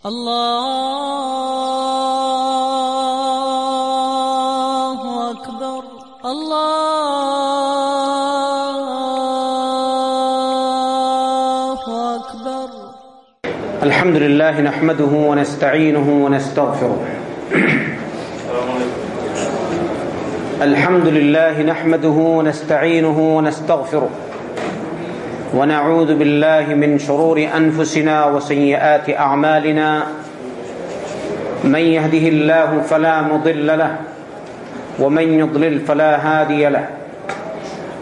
الله أكبر. الله أكبر. الحمد لله نحمده ونستعينه ونستغفره. الحمد لله نحمده ونستعينه ونستغفره. ونعوذ بالله من شرور أنفسنا وسيئات أعمالنا. من يهده الله فلا مضل له ومن يضلل فلا هادي له.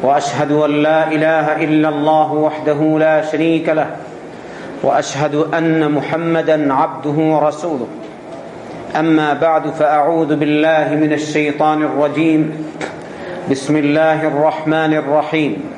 وأشهد أن لا إله إلا الله وحده لا شريك له وأشهد أن محمدا عبده ورسوله. أما بعد فأعوذ بالله من الشيطان الرجيم. بسم الله الرحمن الرحيم.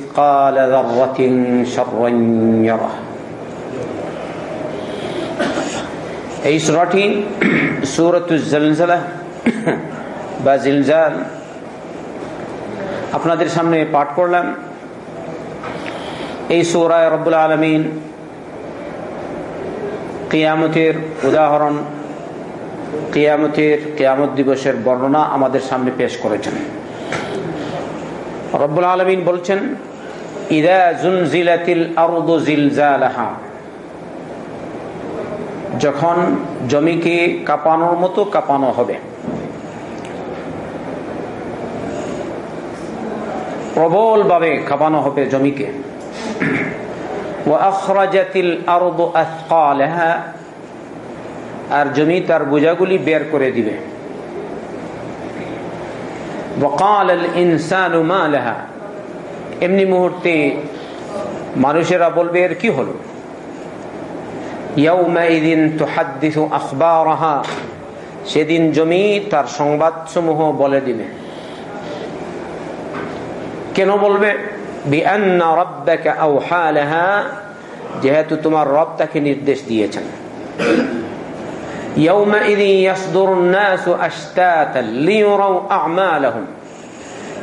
ذره شرا يره এই সুরাটি সুরতুজালজালা বা জিলজাল আপনাদের সামনে পাঠ করলাম এই সৌরায় রব্বুল আলমিন কিয়ামতের উদাহরণ কিয়ামতের কিয়ামত দিবসের বর্ণনা আমাদের সামনে পেশ করেছেন রব্বুল আলমিন বলছেন ইদা জুনজিলাতিল আরদু জিলজালাহা। যখন জমিকে কাঁপানোর মতো কাঁপানো হবে। প্রবলভাবে কাঁপানো হবে জমিকে। আর জমি তার বোঝাগুলি বের করে দিবে। এমনি মুহূর্তে মানুষেরা বলবে, এর কি হলো? সেদিন জমি তার সংবাদ সমূহ বলে দিবে। কেন বলবে? যেহেতু তোমার রব তাকে নির্দেশ দিয়েছেন।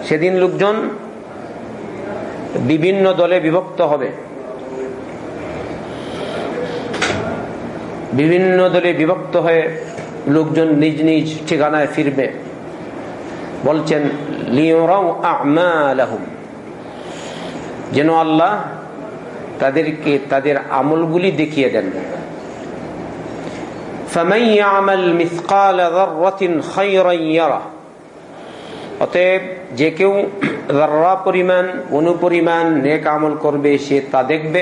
সেদিন লোকজন বিভিন্ন দলে বিভক্ত হবে। বিভিন্ন দলে বিভক্ত হয়ে লোকজন নিজ নিজ ঠিকানায় ফিরবে। বলছেন যেন আল্লাহ তাদেরকে তাদের আমলগুলি দেখিয়ে দেন। অতএব যে কেউ পরিমাণ, অনুপরিমাণ নেক আমল করবে, সে তা দেখবে।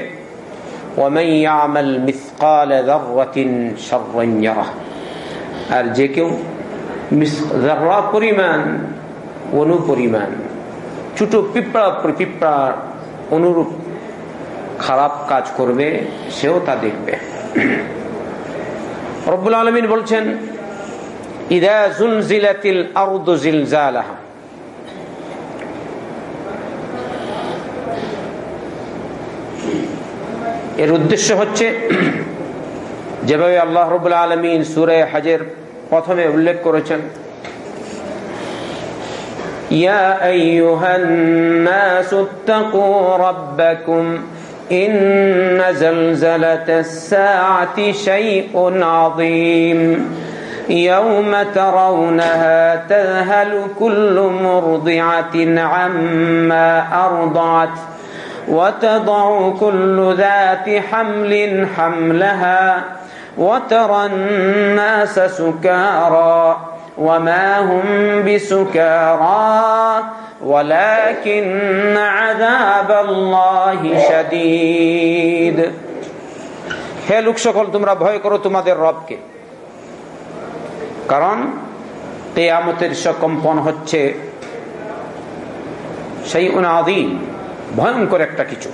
আর যে কেউ পরিমাণ, অনুপরিমাণ, ছোট পিঁপড়া পিঁপড়া অনুরূপ খারাপ কাজ করবে, সেও তা দেখবে। রব্বুল আলমিন বলছেন, ইদা জুলজিলাতিল আরদু জিলজালাহা। এর উদ্দেশ্য হচ্ছে যেভাবে আল্লাহ রবুল্লা আলমিন সুরে হাজের প্রথমে উল্লেখ করেছেন يا أيها الناس اتقوا ربكم إن زلزلة الساعة شيء عظيم يوم ترونها تذهل كل مرضعة عما أرضعت وتضع كل ذات حمل حملها وترى الناس سكارى وما هم بسكارى ولكن عذاب الله شديد হে লোক সকল তোমরা ভয় করো তোমাদের রবকে কারণ কেয়ামতের সকম্পন হচ্ছে সেই উনাদিন ভয়ঙ্কর একটা কিছু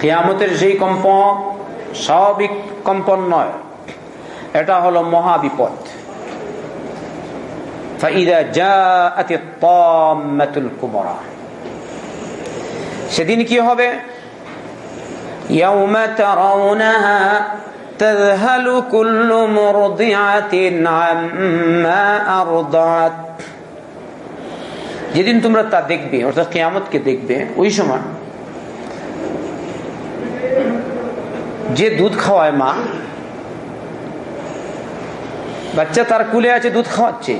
কেয়ামতের সেই কম্পন স্বাভাবিক কম্পন নয় এটা হলো মহাবিপদ فإذا جاءت الطامة الكبرى সেদিন কি হবে يوم ترونها تذهل كل مرضعة عما أرضعت যেদিন তোমরা তা দেখবে, অর্থাৎ কেয়ামতকে দেখবে, ওই সময় যে দুধ খাওয়ায় মা, বাচ্চা তার কুলে আছে, দুধ খাওয়াচ্ছে।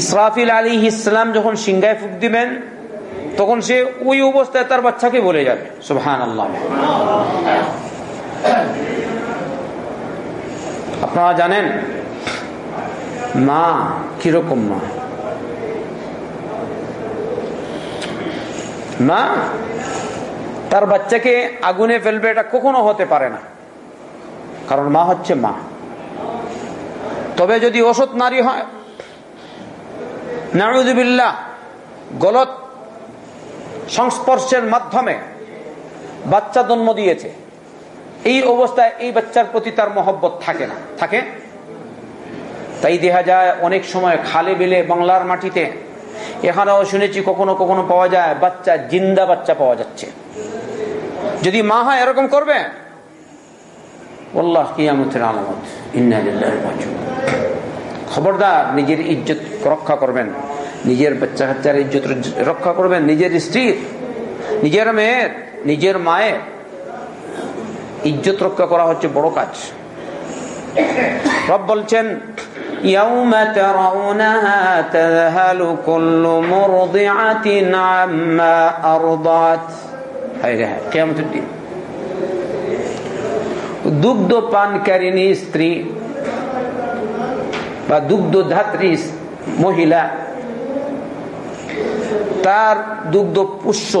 ইসরাফিল আলী ইসলাম যখন সিংগায় ফুক দিবেন, তখন সে ওই অবস্থায় তার বাচ্চাকে বলে যাবে সুবহান আল্লাহ আপনারা জানেন, মা কীরকম মা? মা তার বাচ্চাকে আগুনে ফেলবে এটা কখনো হতে পারে না। কারণ মা হচ্ছে মা। তবে যদি অসৎ নারী হয় নারুদুবিল্লাহ গলত সংস্পর্শের মাধ্যমে বাচ্চা জন্ম দিয়েছে, এই অবস্থায় এই বাচ্চার প্রতি তার মহব্বত থাকে না। থাকে? তাই দেখা যায় অনেক সময় খালে বিলে বাংলার মাটিতে এখানেও শুনেছি কখনো কখনো পাওয়া যায়, বাচ্চা জিন্দা বাচ্চা পাওয়া যাচ্ছে। যদি মা হয় এরকম করবে? খবরদার, নিজের ইজ্জত রক্ষা করবেন। নিজের বাচ্চা কাচ্চার ইজ্জত রক্ষা করবেন। নিজের স্ত্রীর নিজের মেয়ের, নিজের মায়ের। ইজ্জত রক্ষা করা হচ্ছে বড় কাজ। রব বলছেন يوم ترونها تذهل كل مرضعة عما أرضعت هاي قيامة الدين দুগ্ধ পানকারিণী স্ত্রী বা দুগ্ধ ধাত্রী মহিলা তার দুগ্ধ পুষ্য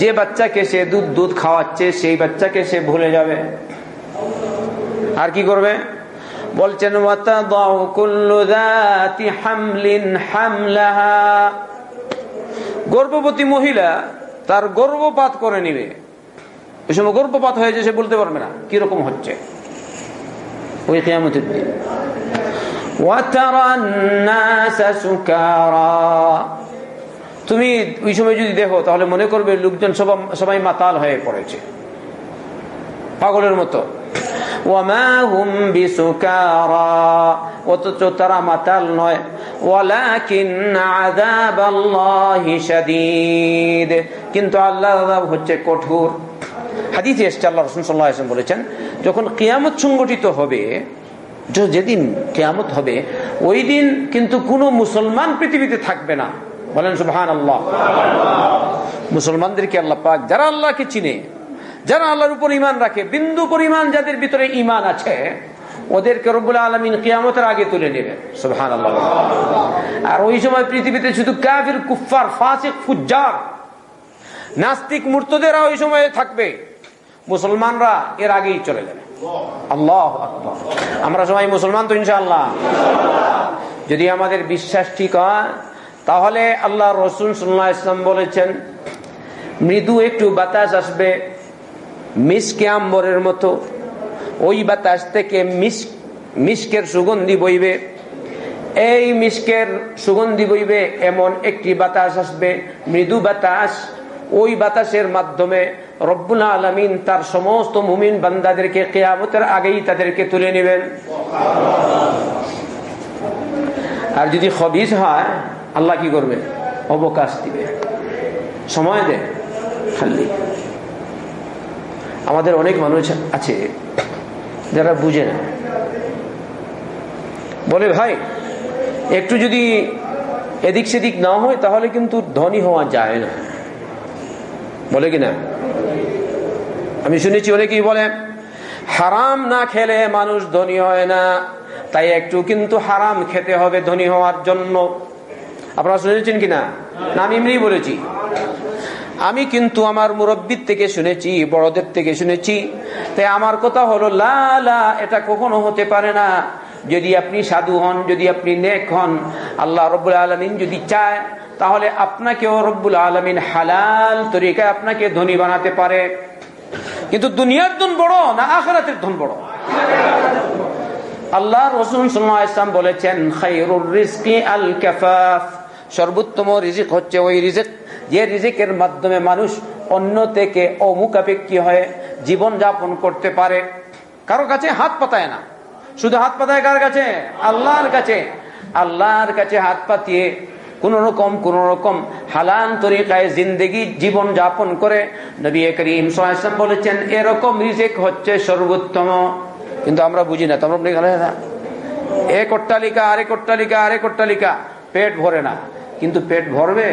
যে বাচ্চাকে সে দুধ দুধ খাওয়াচ্ছে সেই বাচ্চাকে সে ভুলে যাবে আর কি করবে বলছেন গর্ভবতী মহিলা তার গর্ভপাত করে নিবে। ওই সময় গর্ভপাত হয়েছে সে বলতে পারবে না কীরকম হচ্ছে। ওই দিন। তুমি ওই সময় যদি দেখো, তাহলে মনে করবে লোকজন সবাই মাতাল হয়ে পড়েছে। পাগলের মতো। অথচ তারা মাতাল নয়। আল্লাহ হচ্ছে কঠোর। আল্লাহ বলেছেন, যখন কিয়ামত সংগঠিত হবে যেদিন কেয়ামত হবে, ওই দিন কিন্তু কোনো মুসলমান পৃথিবীতে থাকবে না। বলেন সুবহান আল্লাহ মুসলমানদেরকে আল্লাহ পাক, যারা আল্লাহকে চিনে যারা আল্লাহর উপর ইমান রাখে। বিন্দু পরিমাণ যাদের ভিতরে ইমান আছে, ওদেরকে রব্বুল আলমিন কিয়ামতের আগে তুলে নেবে। আল্লাহ আর ওই সময় পৃথিবীতে শুধু কাফির কুফার ফাসিক, ফুজ্জার, নাস্তিক, মূর্তদেরা ওই সময় থাকবে। মুসলমানরা এর আগেই চলে যাবে। আল্লাহ আমরা সবাই মুসলমান তো ইনশাআল্লাহ। যদি আমাদের বিশ্বাস ঠিক হয়, তাহলে আল্লাহ রসুন সাল্লাহ ইসলাম বলেছেন, মৃদু একটু বাতাস আসবে মিসকে আম্বরের মতো। ওই বাতাস থেকে মিস, মিসকের সুগন্ধি বইবে। এই মিসকের সুগন্ধি বইবে, এমন একটি বাতাস আসবে, মৃদু বাতাস। ওই বাতাসের মাধ্যমে রব্বুল আলমিন তার সমস্ত মুমিন বান্দাদেরকে কেয়ামতের আগেই তাদেরকে তুলে নেবেন। আর যদি খবিজ হয়, আল্লাহ কি করবে? অবকাশ দিবে। সময় দেয় খালি। আমাদের অনেক মানুষ আছে যারা বুঝে না। বলে, ভাই, একটু যদি এদিক সেদিক না হয়, তাহলে কিন্তু ধনী হওয়া যায় না। বলে কিনা আমি শুনেছি অনেকেই বলে, হারাম না খেলে মানুষ ধনী হয় না, তাই একটু কিন্তু হারাম খেতে হবে ধনী হওয়ার জন্য। আপনারা শুনেছেন কিনা না? আমি এমনি বলেছি। আমি কিন্তু আমার মুরব্বীর থেকে শুনেছি, বড়দের থেকে শুনেছি। তাই আমার কথা হলো, লা এটা কখনো হতে পারে না। যদি আপনি সাধু হন, যদি আপনি নেক হন, আল্লাহ রব্বুল আলমিন যদি চায়, তাহলে আপনাকেও রব্বুল আলমিন হালাল তরিকায় আপনাকে ধনী বানাতে পারে। কিন্তু দুনিয়ার ধন বড় না আখরাতের ধন বড়? আল্লাহ রসুল ইসলাম বলেছেন রিজকি আল সর্বোত্তম রিজিক হচ্ছে ওই রিজিক যে রিজিকের মাধ্যমে মানুষ অন্য থেকে অমুখাপেক্ষী হয়ে জীবন যাপন করতে পারে, কারও কাছে হাত পাতায় না। শুধু হাত পাতায় কার কাছে? আল্লাহর কাছে। আল্লাহর কাছে হাত পাতিয়ে কোন রকম কোন রকম হালান তরিকায় জিন্দগি জীবন যাপন করে নবী করিম সাল্লাম বলেছেন, এরকম রিজেক হচ্ছে সর্বোত্তম। কিন্তু আমরা বুঝি না, তোমরা এক অট্টালিকা, আরেক অট্টালিকা আরেক অট্টালিকা, পেট ভরে না। কিন্তু পেট ভরবে?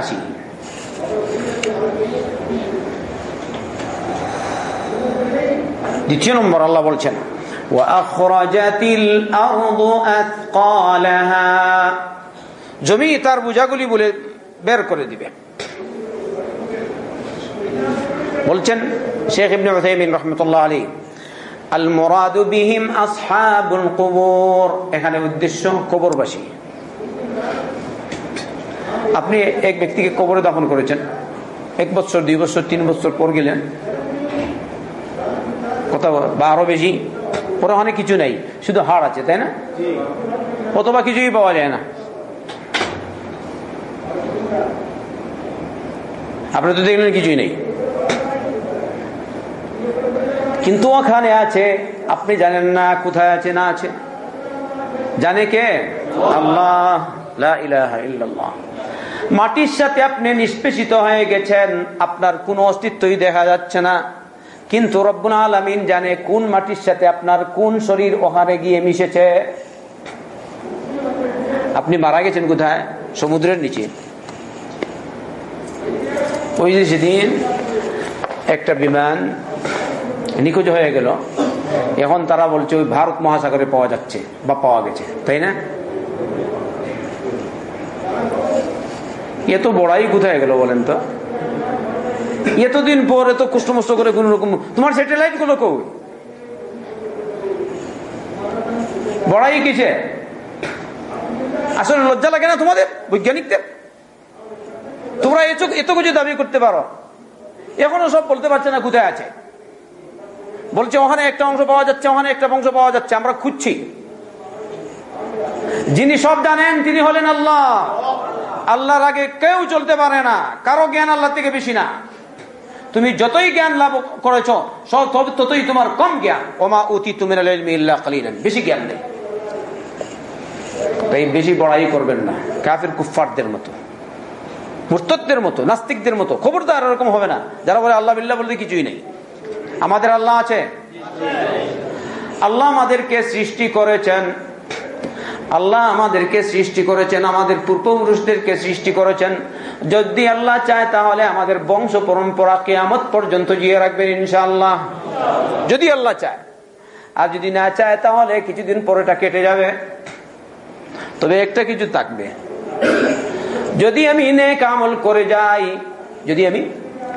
আসি দ্বিতীয় নম্বর আল্লাহ বলছেন জমি তার বোঝাগুলি বলে বের করে দিবে। বলছেন শেখ ইবনে উথাইমিন রহমতুল্লাহ আলী আল মুরাদু বিহিম আসহাবুল কবর। এখানে উদ্দেশ্য কবরবাসী। আপনি এক ব্যক্তিকে কবরে দাফন করেছেন। এক বছর, দুই বছর, তিন বছর পর গেলেন। কথা বা আরও বেশি? পরে অনেক কিছু নেই, শুধু হাড় আছে, তাই না? অথবা কিছুই পাওয়া যায় না। আপনি তো দেখলেন কিছুই নেই। কিন্তু ওখানে আছে, আপনি জানেন না কোথায় আছে, না আছে। জানে কে? আল্লাহ মাটির সাথে আপনি নিষ্পেষিত হয়ে গেছেন, আপনার কোনো অস্তিত্বই দেখা যাচ্ছে না। কিন্তু রব্বুল আলমিন জানে কোন মাটির সাথে আপনার কোন শরীর ওখানে গিয়ে মিশেছে। আপনি মারা গেছেন কোথায়? সমুদ্রের নিচে। ওই যে সেদিন একটা বিমান নিখোঁজ হয়ে গেল। এখন তারা বলছে, ওই ভারত মহাসাগরে পাওয়া যাচ্ছে বা পাওয়া গেছে। তাই না? এত বড়াই কোথায় গেল বলেন তো? এতদিন পর এত কষ্টমষ্ট করে কোন রকম তোমার স্যাটেলাইটগুলো কৌ বড়াই কিসে? আসলে লজ্জা লাগে না তোমাদের? বৈজ্ঞানিকদের? তোমরা এত কিছু দাবি করতে পারো। এখনও সব বলতে পারছে না কোথায় আছে। বলছে, ওখানে একটা অংশ পাওয়া যাচ্ছে, ওখানে একটা অংশ পাওয়া যাচ্ছে, আমরা খুঁজছি। যিনি সব জানেন, তিনি হলেন আল্লাহ। আল্লাহর আগে কেউ চলতে পারে না। কারও জ্ঞান আল্লাহ থেকে বেশি না। তুমি যতই জ্ঞান লাভ করেছ ততই তোমার কম জ্ঞান। ওমা অতি তুমি বেশি জ্ঞান নেই। তাই বেশি বড়াই করবেন না। কাফের কুফারদের মতো। মুরতদের মতো, নাস্তিকদের মতো। খবরদার এরকম হবে না। যারা বলে, আল্লাহ বিল্লাহ বলতে কিছুই নেই। আমাদের আল্লাহ আছে। আল্লাহ আমাদেরকে সৃষ্টি করেছেন আল্লাহ আমাদেরকে সৃষ্টি করেছেন, আমাদের পূর্বপুরুষদেরকে সৃষ্টি করেছেন। যদি আল্লাহ চায় তাহলে আমাদের বংশ পরম্পরা কেয়ামত পর্যন্ত জিয়ে রাখবেন ইনশাআল্লাহ। যদি আল্লাহ চায়। আর যদি না চায় তাহলে কিছুদিন পরেটা কেটে যাবে। তবে একটা কিছু থাকবে। যদি আমি নেক আমল করে যাই, যদি আমি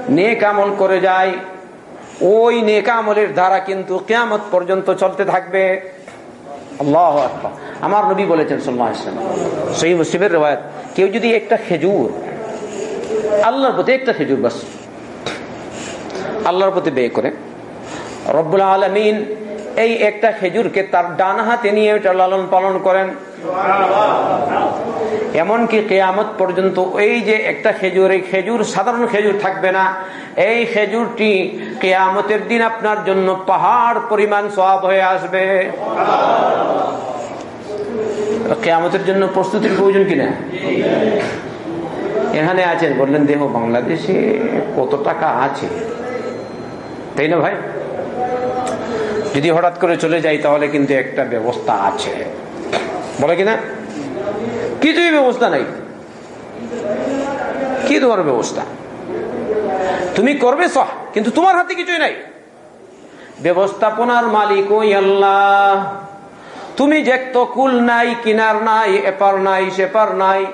নেক আমল করে যাই, ওই নেক আমলের দ্বারা কিন্তু কেয়ামত পর্যন্ত চলতে থাকবে। আল্লাহ আমার নবী বলেছেন সাল্লাহ সহি মুসলিমের কেউ যদি একটা খেজুর, আল্লাহর প্রতি একটা খেজুর বাস, আল্লাহর প্রতি ব্যয় করে, রব্বুল আলমিন এই একটা খেজুরকে তার ডান হাতে নিয়ে লালন পালন করেন এমনকি কেয়ামত পর্যন্ত এই যে একটা খেজুর, এই খেজুর সাধারণ খেজুর থাকবে না। এই খেজুরটি কেয়ামতের দিন আপনার জন্য পাহাড় পরিমাণ সব হয়ে আসবে। কেয়ামতের জন্য প্রস্তুতির প্রয়োজন কিনা এখানে আছেন, বললেন, দেখো, বাংলাদেশে কত টাকা আছে? তাই না ভাই? যদি হঠাৎ করে চলে যাই, তাহলে কিন্তু একটা ব্যবস্থা আছে। বলে কিনা? কিছুই ব্যবস্থা নাই। কি তোমার ব্যবস্থা? তুমি করবে সহ, কিন্তু তোমার হাতে কিছুই নাই। ব্যবস্থাপনার মালিক ওই আল্লাহ। তুমি দেখতো কুল নাই, কিনার নাই, এপার নাই, সেপার নাই।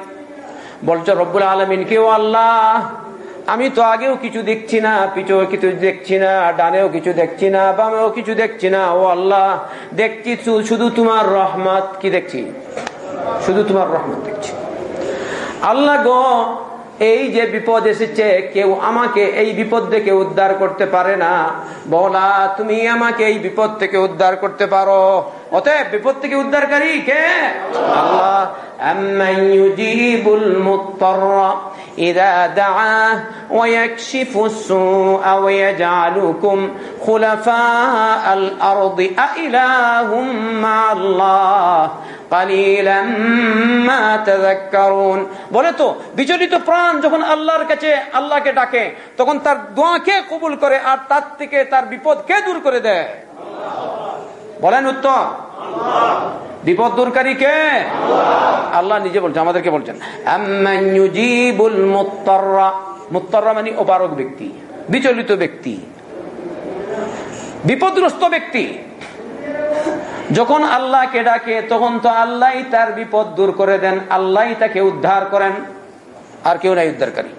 বলছো, রব্বুল আলমিন, কেউ আল্লাহ? আমি তো আগেও কিছু দেখছি না পিছু কিছু দেখছি না, ডানেও কিছু দেখছি না, বামেও কিছু দেখছি না। ও আল্লাহ, দেখছি শুধু তোমার রহমত কি দেখছি? শুধু তোমার রহমত দেখছি। আল্লাহ গো এই যে বিপদ এসেছে কেউ আমাকে এই বিপদ থেকে উদ্ধার করতে পারে না বলা তুমি আমাকে এই বিপদ থেকে উদ্ধার করতে পারো অতএব বিপদ থেকে উদ্ধারকারী কে আল্লাহ أمن يجيب المضطر إذا دعاه ويكشف السوء ويجعلكم خلفاء الأرض أإله مع الله বলে তো, বিচলিত প্রাণ যখন আল্লাহর কাছে আল্লাহকে ডাকে, তখন তার দোয়াকে কবুল করে আর তার থেকে তার বিপদ কে দূর করে দেয়? বলেন উত্তর। বিপদ দূরকারী কে? আল্লাহ নিজে বলছেন, আমাদেরকে বলছেন। মুত্তররা। মানে অপারক ব্যক্তি, বিচলিত ব্যক্তি, বিপদগ্রস্ত ব্যক্তি। যখন আল্লাহকে ডাকে, তখন তো আল্লাহ তার বিপদ দূর করে দেন আল্লাহ তাকে উদ্ধার করেন, আর কেউ নাই উদ্ধারকারী।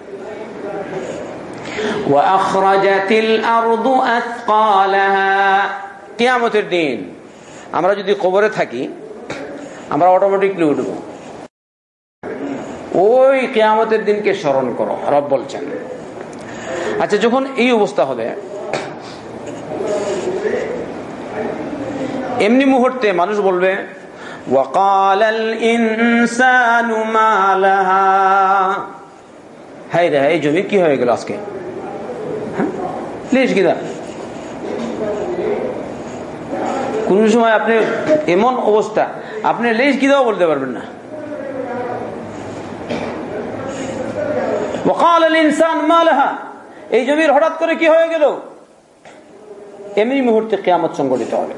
কিয়ামতের দিন, আমরা যদি কবরে থাকি, আমরা অটোমেটিকলি উঠব। ওই কেয়ামতের দিনকে স্মরণ করো, রব বলছেন। আচ্ছা যখন এই অবস্থা হবে এমনি মুহূর্তে মানুষ বলবে হাই রে, এই জমি কি হয়ে গেল আজকে? প্লিজ কিনা কোন সময় আপনি এমন অবস্থা, আপনি লেজ কি দাও বলতে পারবেন না। এই জমির হঠাৎ করে কি হয়ে গেল? এমনি মুহূর্তে কেয়ামত সংগঠিত হবে।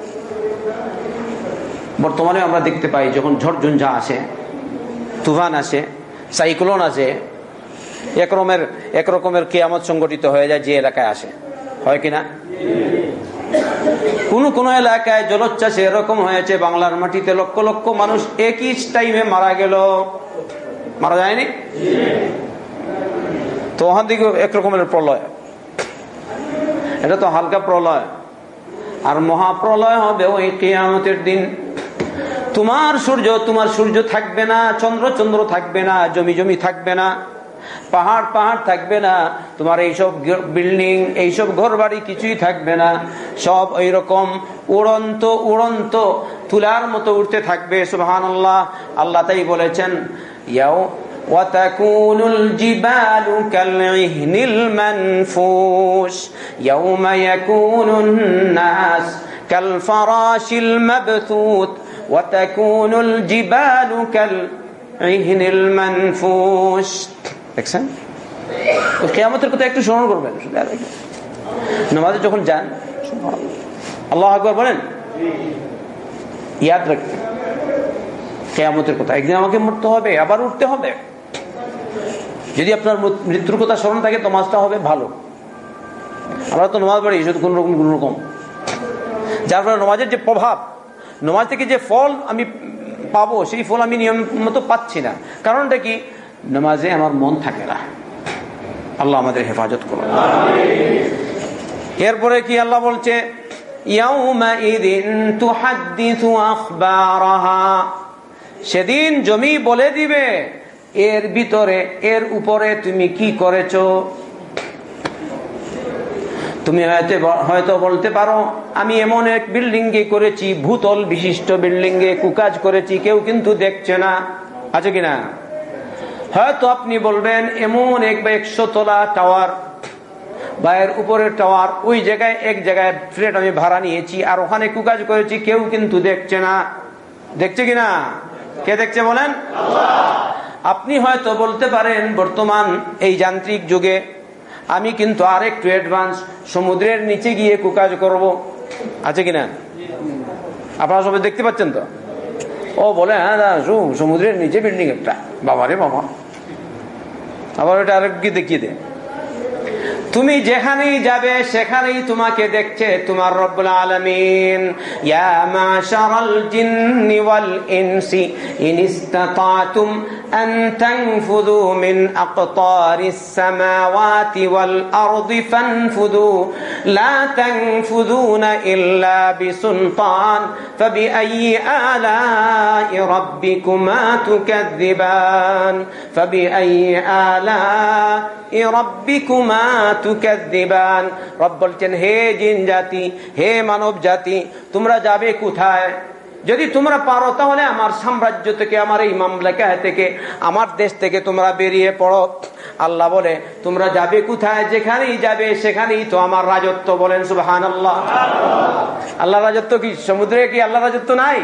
বর্তমানে আমরা দেখতে পাই যখন ঝড়ঝঞ্ঝা আসে, তুফান আসে, সাইক্লোন আসে একরকমের একরকমের কেয়ামত সংগঠিত হয়ে যায় যে এলাকায় আসে। হয় কিনা কোন কোন এলাকায় জলোচ্ছ্বাস এরকম হয়েছে, বাংলার মাটিতে লক্ষ লক্ষ মানুষ একই টাইমে মারা গেল। মারা যায়নি? তো ওখান থেকে একরকমের প্রলয়। এটা তো হালকা প্রলয়। আর মহাপ্রলয় হবে ওই কেয়ামতের দিন। তোমার সূর্য তোমার সূর্য থাকবে না, চন্দ্র চন্দ্র থাকবে না, জমি জমি থাকবে না, পাহাড় পাহাড় থাকবে না, তোমার এইসব বিল্ডিং, এইসব ঘর বাড়ি কিছুই থাকবে না। সব ওই রকম উড়ন্ত উড়ন্ত তুলার মতো উঠতে থাকবে সুহান আল্লাহ আল্লাহ তাই বলেছেন, ইয়াও وتكون الجبال كالعهن المنفوش يوم يكون الناس كالفراش المبثوث وتكون الجبال كالعهن المنفوش দেখছেন কেয়ামতের কথা একটু স্মরণ করবেন নামাজে যখন যান আল্লাহ আকবর বলেন ইয়াদ রাখবেন কেয়ামতের কথা একদিন আমাকে মরতে হবে আবার উঠতে হবে যদি আপনার মৃত্যুর কথা স্মরণ থাকে, তো মাছটা হবে ভালো। আমরা তো নমাজ পড়ি শুধু কোন রকম কোন রকম। যার ফলে নমাজের যে প্রভাব, নমাজ থেকে যে ফল আমি পাবো, সেই ফল আমি নিয়ম মতো পাচ্ছি না। কারণটা কি? নমাজে আমার মন থাকে না। আল্লাহ আমাদের হেফাজত করুন। এরপরে কি আল্লাহ বলছে? সেদিন জমি বলে দিবে। এর ভিতরে, এর উপরে তুমি কি করেছ? তুমি হয়তো হয়তো বলতে পারো, আমি এমন এক বিল্ডিং এ করেছি, ভূতল বিশিষ্ট বিল্ডিং এ কুকাজ করেছি, কেউ কিন্তু দেখছে না। আছে কিনা হয়তো আপনি বলবেন, এমন এক বা একশো তোলা টাওয়ার, বা এর উপরের টাওয়ার, ওই জায়গায়, এক জায়গায় ফ্লেট আমি ভাড়া নিয়েছি, আর ওখানে কুকাজ করেছি, কেউ কিন্তু দেখছে না। দেখছে কিনা কে দেখছে বলেন? আপনি হয়তো বলতে পারেন, বর্তমান এই যান্ত্রিক যুগে আমি কিন্তু আর একটু অ্যাডভান্স সমুদ্রের নিচে গিয়ে কুকাজ করব। আছে কিনা? আপনারা সবাই দেখতে পাচ্ছেন তো? ও বলে হ্যাঁ সমুদ্রের নিচে বিল্ডিং একটা। বাবা রে বাবা। আবার ওটা আরেক গিয়ে দেখিয়ে দে। তুমি যেখানেই যাবে, সেখানেই তোমাকে দেখছে তোমার রব্বুল আলমিন। ইয়া মা শারাল জিন্নি ওয়াল ইনসি, ইন ইসতাতাতুম أن تنفذوا من أقطار السماوات والأرض فانفذوا لا تنفذون إلا بسلطان فبأي آلاء ربكما تكذبان فبأي آلاء ربكما تكذبان رب বলছেন হে জিন জাতি হে মানব জাতি তোমরা যাবে কোথায় যদি তোমরা পারো, তাহলে আমার সাম্রাজ্য থেকে, আমার এই মামলাকা থেকে, আমার দেশ থেকে তোমরা বেরিয়ে পড়ো। আল্লাহ বলে, তোমরা যাবে কোথায়? যেখানেই যাবে, সেখানেই তো আমার রাজত্ব বলেন সুবাহান আল্লাহ আল্লাহ রাজত্ব কি? সমুদ্রে কি আল্লাহ রাজত্ব নাই?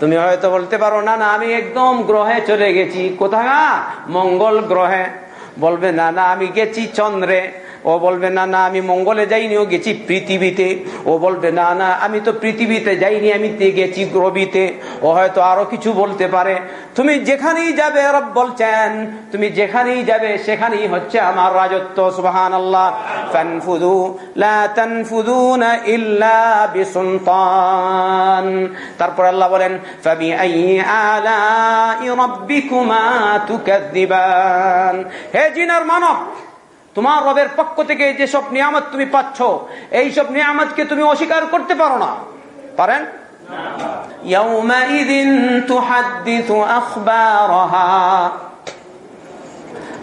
তুমি হয়তো বলতে পারো, না না, আমি একদম গ্রহে চলে গেছি। কোথায়? মঙ্গল গ্রহে। বলবে, না না, আমি গেছি চন্দ্রে। ও বলবে, না না, আমি মঙ্গলে যাইনি, ও গেছি পৃথিবীতে। ও বলবে, না না, আমি তো পৃথিবীতে যাইনি, আমি গেছি গ্রবিতে ও হয়তো আরও কিছু বলতে পারে, তুমি যেখানেই যাবে, রব বলছেন, তুমি যেখানেই যাবে, সেখানেই হচ্ছে আমার রাজত্ব সুবহান আল্লাহ তারপর আল্লাহ বলেন হে জিনার মানব তোমার রবের পক্ষ থেকে যেসব নিয়ামত তুমি পাচ্ছ এই সব নিয়ামতকে তুমি অস্বীকার করতে পারো না। পারেন?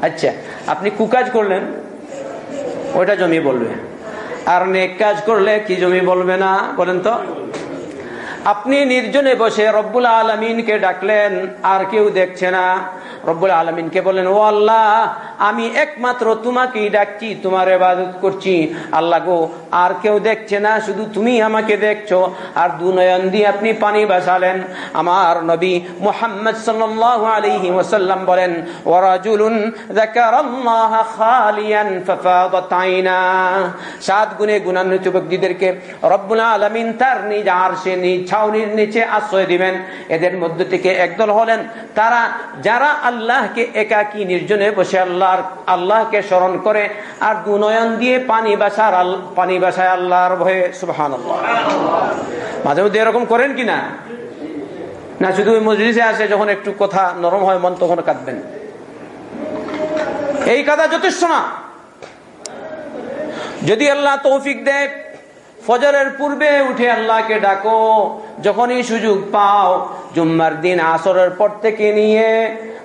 আচ্ছা আপনি কুকাজ করলেন? ওইটা জমি বলবে। আর নেক কাজ করলে কি জমি বলবে না? বলেন তো। আপনি নির্জনে বসে রব্বুল আলমিনকে ডাকলেন আর কেউ দেখছে না। রব্বুল আলমিনকে বলেন ও আল্লাহ আমি একমাত্র তোমাকেই ডাকছি, তোমার এবাদত করছি। আল্লাহ গো, আর কেউ দেখছে না, শুধু তুমি আমাকে দেখছ। আর দু নয়ন দিয়ে আপনি পানি বাসালেন। আমার নবী মোহাম্মদ সাল্লাল্লাহু আলাইহি ওয়াসাল্লাম বলেন খালিয়ান সাত গুণে তার নিচে আশ্রয় দিবেন। এদের মধ্য থেকে একদল হলেন তারা, যারা আল্লাহকে একাকি, নির্জনে বসে আল্লাহর আল্লাহকে স্মরণ করে আর দুনয়ন দিয়ে পানি বাসার পানি বাসায় আল্লাহর ভয়ে সুবহান মাঝে মধ্যে এরকম করেন কিনা না? শুধু মজলিসে আসে, যখন একটু কথা নরম হয়, মন তখন কাঁদবেন। এই কাদা যথেষ্ট না। যদি আল্লাহ তৌফিক দেয়, ফজরের পূর্বে উঠে আল্লাহকে ডাকো, যখনই সুযোগ পাও, জুম্মার দিন, আসরের পর থেকে নিয়ে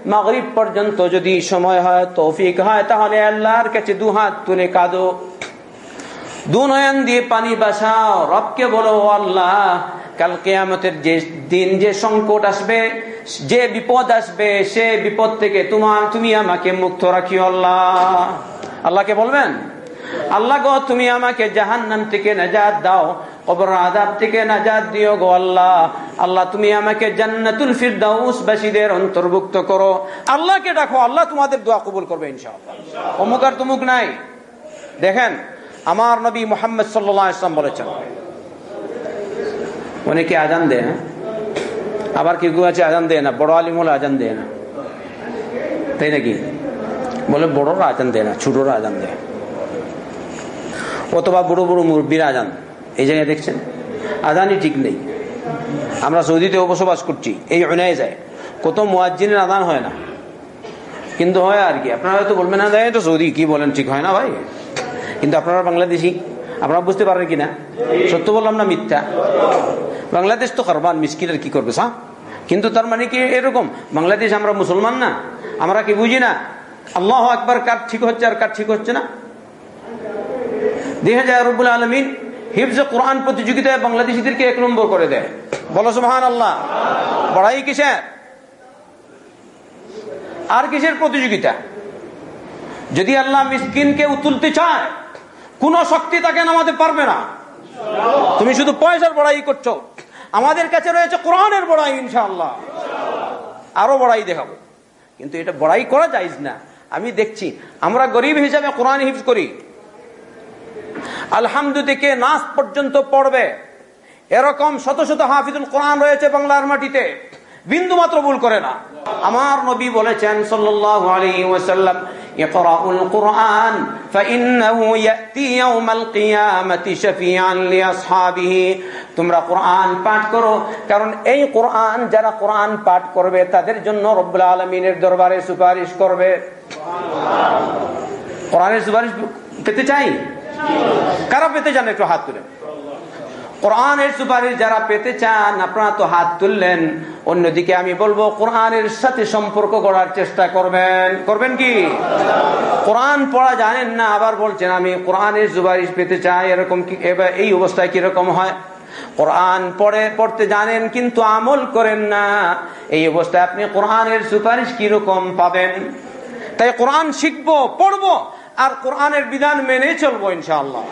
মাগরিব পর্যন্ত যদি সময় হয়, তৌফিক হয়, তাহলে আল্লাহর কাছে দু হাত তুলে কাঁদো। দু নয়ন দিয়ে পানি বাসাও। রবকে বলো আল্লাহ কালকে আমাদের যে দিন যে সংকট আসবে, যে বিপদ আসবে, সে বিপদ থেকে তোমার, তুমি আমাকে মুক্ত রাখিও আল্লাহ। আল্লাহকে বলবেন? আল্লাহ গো, তুমি আমাকে জাহান্নাম থেকে নাজাদ দাও। কবর আদাব থেকে নাজাদ দিও গো আল্লাহ। আল্লাহ, তুমি আমাকে জান্নাতুল ফিরদাউস বাসীদের অন্তর্ভুক্ত করো। আল্লাহকে ডাকো, আল্লাহ তোমাদের দোয়া কবুল করবে ইনশাআল্লাহ। অমুক আর তুমুক নাই। দেখেন, আমার নবী মোহাম্মদ সাল্লাহ ইসলাম বলেছেন। অনেকে আজান দেয় হ্যাঁ? আবার কেউ কেউ আছে আজান দেয় না? বড় আলিম হলে আজান দেয় না? তাই নাকি? বলে বড়রা আজান দেয় না, ছোটরা আজান দেয়। অথবা বড় বড় মুরব্বীরা আজান এই জায়গায় দেখছেন? আজানই ঠিক নেই। আমরা সৌদিতে বসবাস করছি, এই অনায় যায় কত মোয়াজ্জিনের আদান হয় না। কিন্তু হয় আর কি, আপনারা হয়তো বলবেন না দেয় তো সৌদি, কি বলেন, ঠিক হয় না ভাই? কিন্তু আপনারা বাংলাদেশি, আপনারা বুঝতে পারেন কিনা? সত্য বললাম না মিথ্যা? বাংলাদেশ তো কারবান মিসকিনের কি করবে, সা? কিন্তু তার মানে কি এরকম? বাংলাদেশ আমরা মুসলমান না? আমরা কি বুঝি না? আল্লাহ একবার কার ঠিক হচ্ছে আর কার ঠিক হচ্ছে না? দেখা যায় রবুল আলমিন হিফজ কোরআন প্রতিযোগিতায় বাংলাদেশিদেরকে এক নম্বর করে দেয়। বলো সুহান আল্লাহ বড়াই কিসের? আর কিসের প্রতিযোগিতা? যদি আল্লাহ মিসকিনকে উতুলতে চায়, কোন শক্তি তাকে নামাতে পারবে না। তুমি শুধু পয়সার বড়াই করছ। আমাদের কাছে রয়েছে কোরআনের বড়াই, ইনশাআল্লাহ। আরও বড়াই দেখাবো। কিন্তু এটা বড়াই করা যায় না। আমি দেখছি, আমরা গরিব হিসাবে কোরআন হিফজ করি। আলহামদু থেকে নাচ পর্যন্ত পড়বে। এরকম শত শত হাফিজুল কোরআন রয়েছে বাংলার মাটিতে। বিন্দু মাত্র ভুল করে না। আমার নবী বলেছেন তোমরা কোরআন পাঠ করো, কারণ এই কোরআন যারা কোরআন পাঠ করবে, তাদের জন্য রব্বুল আলমিনের দরবারে সুপারিশ করবে। কোরআনের সুপারিশ পেতে চাই? কারা পেতে চান একটু হাত তুলে? কোরআনের সুপারিশ যারা পেতে চান, আপনারা তো হাত তুললেন। অন্যদিকে আমি বলব, কোরআনের সাথে সম্পর্ক করার চেষ্টা করবেন। করবেন কি? কোরআন পড়া জানেন না, আবার বলছেন, আমি কোরআনের সুপারিশ পেতে চাই। এরকম কি এই অবস্থায় কীরকম হয়? কোরআন পড়ে, পড়তে জানেন, কিন্তু আমল করেন না। এই অবস্থায় আপনি কোরআনের সুপারিশ কীরকম পাবেন? তাই কোরআন শিখব, পড়ব। আর কোরআনের বিধান মেনে চলবো ইনশাআল্লাহ।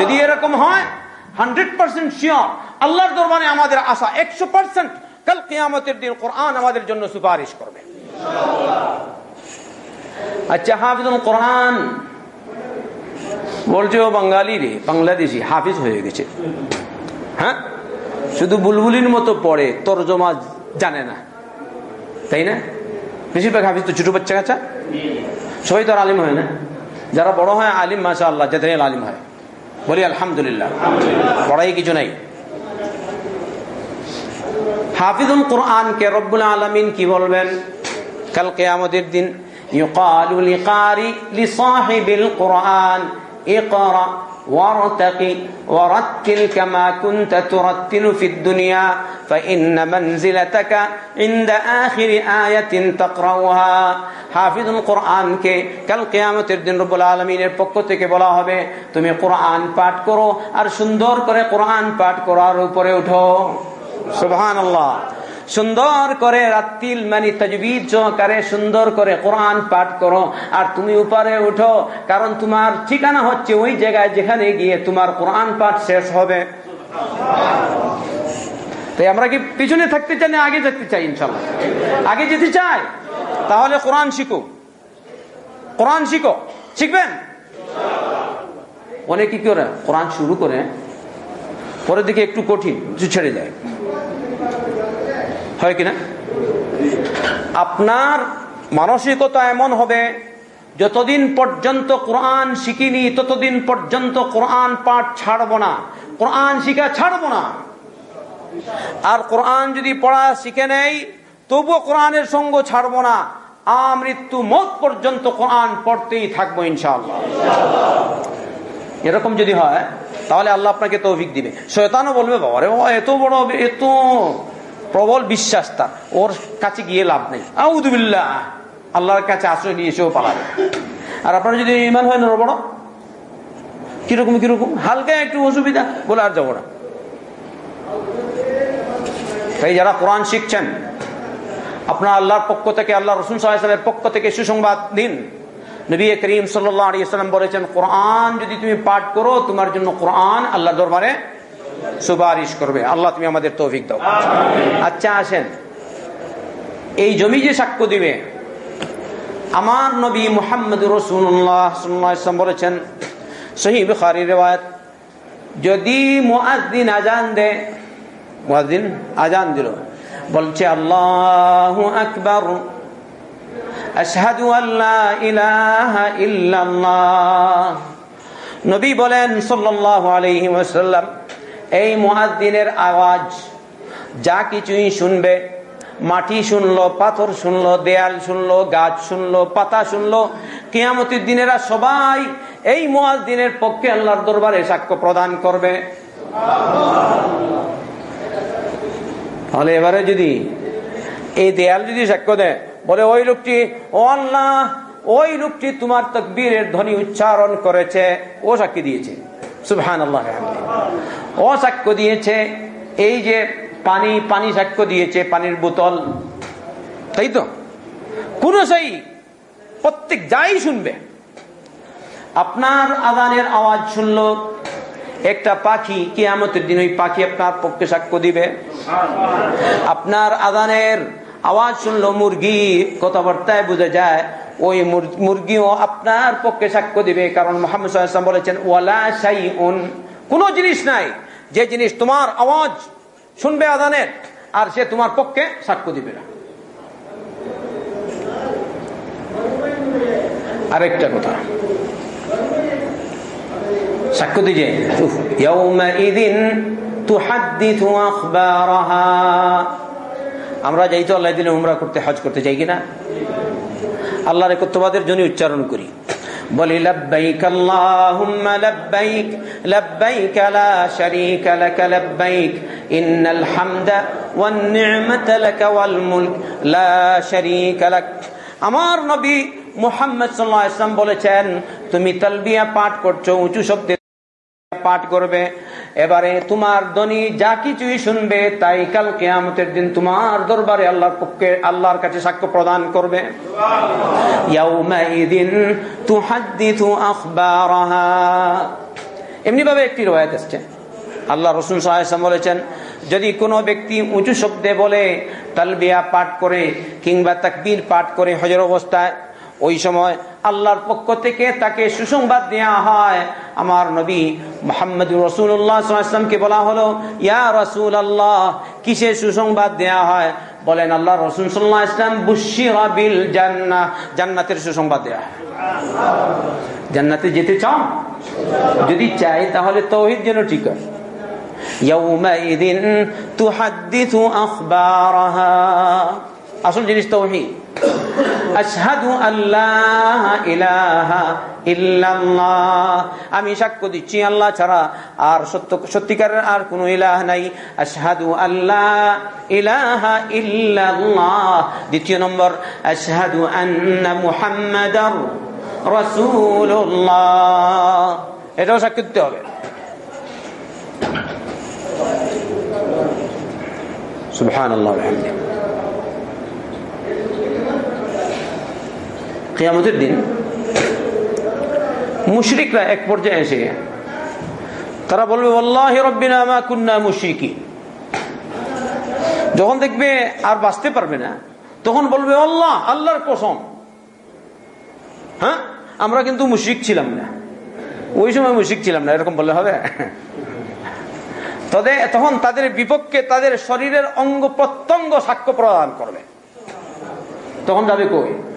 যদি এরকম হয় হান্ড্রেড পার্সেন্ট শিওর আল্লাহর দরবারে আমাদের আশা একশো পার্সেন্ট কাল কিয়ামতের দিন কোরআন আমাদের জন্য সুপারিশ করবে। আচ্ছা হাফিজুল কোরআন বলছে, ও বাঙালি রে, বাংলাদেশি, হাফিজ হয়ে গেছে। হ্যাঁ? শুধু বুলবুলির মতো পড়ে, তর্জমা জানে না। তাই না? বেশিরভাগ হাফিজ তো ছোট বাচ্চা কাচ্চা। সবাই তো আর আলিম হয় না। যারা বড় হয় আলিম মাসা আল্লাহ যাদের আলিম হয়। বলি, আলহামদুলিল্লাহ। বড়াই কিছু নাই। হাফিজুল কোরআনকে রব্বুল আলমিন কি বলবেন? কাল কেয়ামতের দিন, ইউকালু লিকারি, লিসাহিবিল কোরআন, ইকরা। وارتقي ورتل كما كنت ترتل في الدنيا فإن منزلتك عند آخر آية تقرأها হাফিজুল কোরআনকে কাল কেয়ামতের দিন রব্বুল আলমিনের পক্ষ থেকে বলা হবে তুমি কোরআন পাঠ করো আর সুন্দর করে কোরআন পাঠ করার উপরে উঠো সুবহান আল্লাহ সুন্দর করে রাত্রিল মানে তজবিদ সহকারে সুন্দর করে কোরআন পাঠ করো। আর তুমি উপরে উঠো, কারণ তোমার ঠিকানা হচ্ছে ওই জায়গায় যেখানে গিয়ে তোমার কোরআন পাঠ শেষ হবে। তাই আমরা কি পিছনে থাকতে চাই না আগে থাকতে চাই ইনশাল্লাহ আগে যেতে চাই? তাহলে কোরআন শিখো। কোরআন শিখো। শিখবেন? অনেকে কি করে? কোরআন শুরু করে, পরের দিকে একটু কঠিন, ছেড়ে যায়। হয় কিনা? আপনার মানসিকতা এমন হবে, যতদিন পর্যন্ত কোরআন শিখিনি, ততদিন পর্যন্ত কোরআন পাঠ ছাড়ব না। কোরআন শিখা ছাড়ব না। আর কোরআন যদি পড়া শিখে নেই, তবুও কোরআনের সঙ্গ ছাড়ব না। আমৃত্যু মত পর্যন্ত কোরআন পড়তেই থাকব ইনশাআল্লাহ। এরকম যদি হয়, তাহলে আল্লাহ আপনাকে তৌফিক দিবে। শয়তানও বলবে বাবা রে বাবা, এত বড়, এত প্রবল বিশ্বাস তার। ওর কাছে গিয়ে লাভ নেই। আউদুবিল্লাহ আল্লাহর কাছে আশ্রয় নিয়ে এসেও পালাবে। আর আপনার যদি ইমান হয় না বড় কীরকম কীরকম? হালকা একটু অসুবিধা, বলে আর যাব না। তাই যারা কোরআন শিখছেন, আপনার আল্লাহর পক্ষ থেকে আল্লাহ রসুল সাল্লামের পক্ষ থেকে সুসংবাদ দিন। নবী করিম সাল্লাম বলেছেন, কোরআন যদি তুমি পাঠ করো, তোমার জন্য কোরআন আল্লাহ দরবারে সুপারিশ করবে। আল্লাহ তুমি আমাদের তৌফিক দাও। আচ্ছা আসেন। এই জমি যে সাক্ষ্য দিবে আমার নবী মোহাম্মদ রসুল্লাহ বলেছেন রেওয়ায়ত যদি মুআদ্দিন আজান দে মুআদ্দিন আজান দিল বলছে আল্লাহু আকবার আশহাদু আল্লা ইলাহা ইল্লাল্লাহ। নবী বলেন সাল্লাল্লাহু আলাইহি ওয়াসাল্লাম এই মুআদ্দিনের আওয়াজ, যা কিছুই শুনবে, মাটি শুনলো, পাথর শুনলো, দেয়াল শুনলো, গাছ শুনলো, পাতা শুনলো, কিয়ামতের দিনেরা সবাই এই মুআদ্দিনের পক্ষে আল্লাহর দরবারে সাক্ষ্য প্রদান করবে। তাহলে এবারে যদি এই দেয়াল যদি সাক্ষ্য দেয়, বলে ওই লোকটি, ও আল্লাহ, ওই লোকটি তোমার তকবীরের ধ্বনি উচ্চারণ করেছে, ও সাক্ষী দিয়েছে। সুবহান ও সাক্ষ্য দিয়েছে, এই যে পানি পানি সাক্ষ্য দিয়েছে, পানির বোতল, তাই তো? কোন সেই প্রত্যেক যাই শুনবে। আপনার আদানের আওয়াজ শুনলো, একটা পাখি, কিয়ামতের দিন ওই পাখি আপনার পক্ষে সাক্ষ্য দিবে। আপনার আদানের আওয়াজ শুনলো, মুরগি কথাবার্তায় বোঝা যায়, ওই মুরগিও আপনার পক্ষে সাক্ষ্য দিবে, কারণ মোহাম্মদ বলেছেন, ওয়ালা কোন জিনিস নাই, যে জিনিস তোমার আওয়াজ শুনবে আদানের, আর সে তোমার পক্ষে সাক্ষ্য দিবে না। আরেকটা কথা। সাক্ষ্য দিছে তুহাদ্দিথু আখবারাহা। আমরা যাই তো আল্লাহ দিলে উমরা করতে, হজ করতে চাই কিনা? আল্লাহর একত্ববাদের জন্য উচ্চারণ করি। বলি, লব্বাইক আল্লাহুম্মা লব্বাইক লব্বাইক লা শারীকা লাক, লব্বাইক, ইন্নাল হামদা ওয়ান লাক ওয়াল মুলক, লা শারীকা লাক। আমার নবী মুহাম্মদ সাল্লাল্লাহু আলাইহি বলেছেন, তুমি তালবিয়া পাঠ করছ, উঁচু শব্দে পাঠ করবে এবারে তোমার ধনী যা কিছুই শুনবে, তাই কাল কেয়ামতের দিন তোমার দরবারে আল্লাহর পক্ষে, আল্লাহর কাছে সাক্ষ্য প্রদান করবে। এমনি ভাবে একটি রয়াত আসছে। আল্লাহ রসুন সাহায্যাম বলেছেন, যদি কোনো ব্যক্তি উঁচু শব্দে বলে তালবিয়া পাঠ করে কিংবা তাকবীর পাঠ করে হজর অবস্থায় ওই সময় আল্লাহর পক্ষ থেকে তাকে সুসংবাদ দেওয়া হয় আমার নবী মোহাম্মদ রসুল্লাহামকে বলা হলো ইয়া রসুল আল্লাহ কিসে সুসংবাদ দেওয়া হয় বলেন আল্লাহ রসুল সাল্লাহ ইসলাম বুশিরাবিল জান্না জান্নাতের সুসংবাদ দেওয়া হয় জান্নাতে যেতে চাও যদি চাই তাহলে তৌহিদ যেন ঠিক হয় يومئذ تحدث أخبارها আসল জিনিস তৌহিদ। আশহাদু আল্লাহ ইলাহা ইল্লাল্লাহ। আমি সাক্ষ্য দিচ্ছি, আল্লাহ ছাড়া আর সত্য, সত্যিকারের আর কোনো ইলাহ নাই। আশহাদু আল্লাহ ইলাহা ইল্লাল্লাহ। দ্বিতীয় নম্বর, আশহাদু আন্না মুহাম্মাদার রাসূলুল্লাহ। এটাও সাক্ষ্য দিতে হবে। সুবহান আল্লাহ কেয়ামতের দিন। মুশরিকরা এক পর্যায়ে এসে তারা বলবে আল্লাহ রব্বিনা আমা কুন্না যখন দেখবে আর বাঁচতে পারবে না, তখন বলবে, আল্লাহ, আল্লাহর কসম। হ্যাঁ? আমরা কিন্তু মুশিক ছিলাম না। ওই সময় মুশিক ছিলাম না, এরকম বললে হবে? তবে তখন তাদের বিপক্ষে তাদের শরীরের অঙ্গ প্রত্যঙ্গ সাক্ষ্য প্রদান করবে। তখন যাবে কই?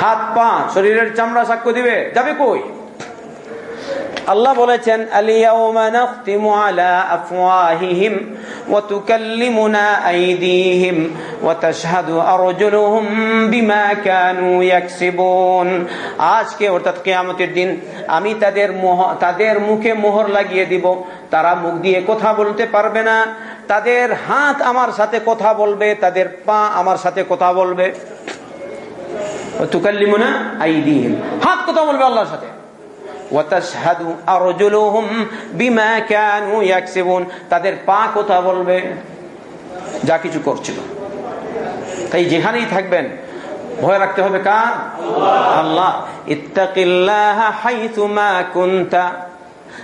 হাত পা, শরীরের চামড়া সাক্ষ্য দিবে। যাবে কই? আল্লাহ বলেছেন আলিয়াউমা নাখতিমু আলা আফওয়াহিহিম ওয়া তুকাল্লিমুনা আইদিহিম ওয়া তাশহাদু আরজুলুহুম বিমা কানু ইয়াকসিবুন। আজকে অর্থাৎ কিয়ামতের দিন আমি তাদের তাদের মুখে মোহর লাগিয়ে দিব। তারা মুখ দিয়ে কথা বলতে পারবে না। তাদের হাত আমার সাথে কথা বলবে, তাদের পা আমার সাথে কথা বলবে। হাত কথা বলবে আল্লাহর সাথে। তাদের পা কথা বলবে, যা কিছু করছিল। তাই যেখানেই থাকবেন, ভয় রাখতে হবে কার? আল্লাহ। ইত্তাকিল্লাহ হাইতুমা কুনতা।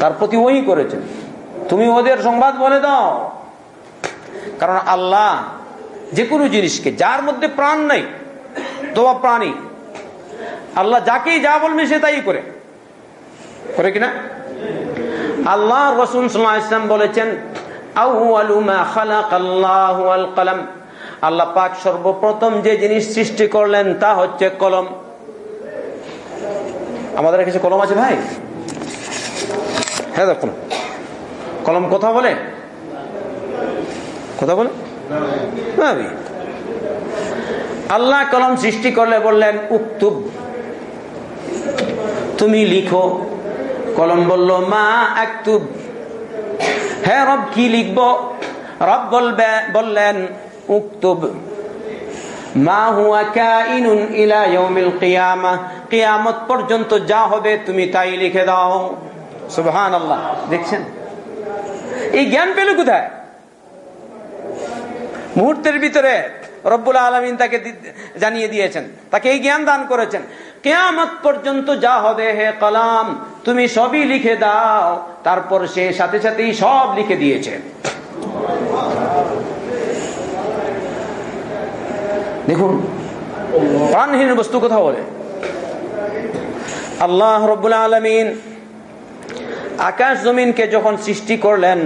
তার প্রতি ওই করেছেন তুমি ওদের সংবাদ বলে দাও। কারণ আল্লাহ যে কোনো জিনিসকে, যার মধ্যে প্রাণ নাই তোমার প্রাণী, আল্লাহ যাকেই যা বলবে সে তাই করে। করে কিনা আল্লাহ রসুল ইসলাম বলেছেন আল্লাহ পাক সর্বপ্রথম যে জিনিস সৃষ্টি করলেন তা হচ্ছে কলম। আমাদের কাছে কলম আছে ভাই? হ্যাঁ দেখুন কলম কথা বলে? কথা বলে? আল্লাহ কলম সৃষ্টি করলে বললেন, উক্তুব। তুমি লিখো। কলম বলল, মা একতুব। হ্যাঁ রব কি লিখব? রব বলবে, বললেন, উক্তুব। মা হুয়া কাইনুন ইলা ইয়াউমিল কিয়ামা। কিয়ামত পর্যন্ত যা হবে তুমি তাই লিখে দাও। সুবহান আল্লাহ দেখছেন? এই জ্ঞান পেল কোথায়? মুহূর্তের ভিতরে রব্বুল আলমিন তাকে জানিয়ে দিয়েছেন। তাকে এই জ্ঞান দান করেছেন। কেয়ামত পর্যন্ত যা হবে হে কলাম, তুমি সবই লিখে দাও। তারপর সে সাথে সাথেই সব লিখে দিয়েছে। দেখুন, প্রাণহীন বস্তু কথা বলে? আল্লাহ রব্বুল আলমিন আকাশ জমিনকে যখন সৃষ্টি করলেন,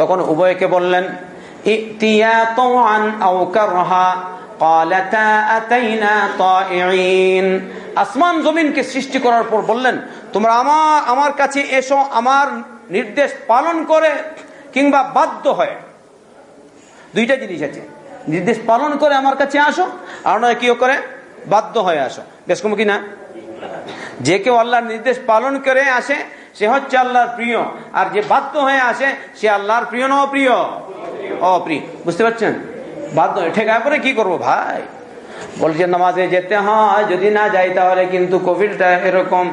তখন উভয়কে বললেন আসমান জমিনকে সৃষ্টি করার পর বললেন, তোমরা আমার আমার কাছে এসো, আমার নির্দেশ পালন করে কিংবা বাধ্য হয়। দুইটা জিনিস আছে। নির্দেশ পালন করে আমার কাছে আসো, আর নয় কেউ করে? বাধ্য হয়ে আসো। বেশ কম কিনা যে কেউ আল্লাহর নির্দেশ পালন করে আসে সে হচ্ছে আল্লাহর প্রিয়। আর যে বাধ্য হয়ে আসে, সে আল্লাহর প্রিয় না অপ্রিয়? অপ্রিয়। বুঝতে পারছেন? বাধ্য ঠেকায় পরে কি করব ভাই? বলছে, নামাজে যেতে হয়, যদি না যাই তাহলে কিন্তু কোভিডটা এরকম।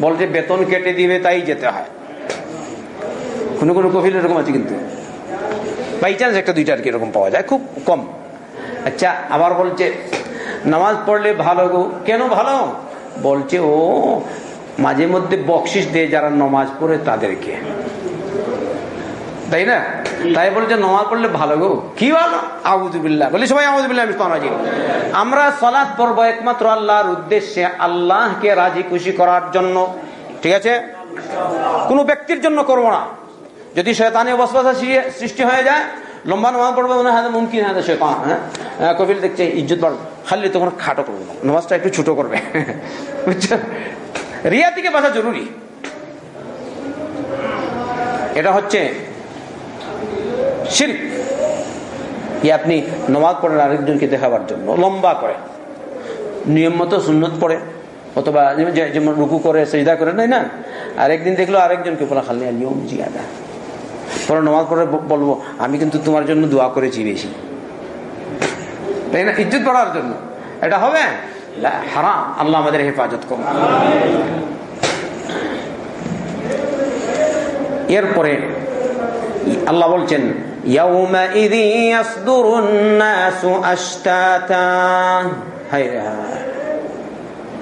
বলছে, বেতন কেটে দিবে, তাই যেতে হয়। কোনো কোনো কোভিড এরকম আছে কিন্তু। বাই চান্স একটা দুইটা আর কি এরকম পাওয়া যায়, খুব কম। আচ্ছা আবার বলছে, নামাজ পড়লে ভালো গো। কেন ভালো? বলছে, ও মাঝে মধ্যে বকশিস দিয়ে যারা নমাজ পড়ে তাদেরকে। তাই না? তাই বলছে নমাজ পড়লে ভালো গো। কি ভালো আবুদুবিল্লাহ বলি, সবাই আবুদুবিল্লাহ আমরা সলাদ পড়ব একমাত্র আল্লাহর উদ্দেশ্যে আল্লাহকে রাজি খুশি করার জন্য। ঠিক আছে? কোনো ব্যক্তির জন্য করব না। যদি শয়তানি বসবাসা সৃষ্টি হয়ে যায়, লম্বা নমাজ পড়বে মনে হয় মুমকিন হয় শয়তান হ্যাঁ? কবির দেখছে, ইজ্জত বাড়বে। খালি তখন খাটো করবে নমাজটা একটু ছোট করবে। বুঝছ? রিয়া থেকে বাঁচা জরুরি। এটা হচ্ছে শিল্প আপনি নমাজ পড়েন আরেকজনকে দেখাবার জন্য, লম্বা করে। নিয়ম মতো সুন্নত পড়ে, অথবা যেমন রুকু করে, সেজদা করে, নাই না? আরেকদিন দেখল আরেকজনকে বলা খালি নিয়ম জিয়াদা। পরে নমাজ পড়ে বলব, আমি কিন্তু তোমার জন্য দোয়া করেছি বেশি। তাই না? ইজ্জত পড়ার জন্য। এটা হবে? হারাম। আল্লাহ আমাদের হেফাজত কর এরপরে আল্লাহ বলছেন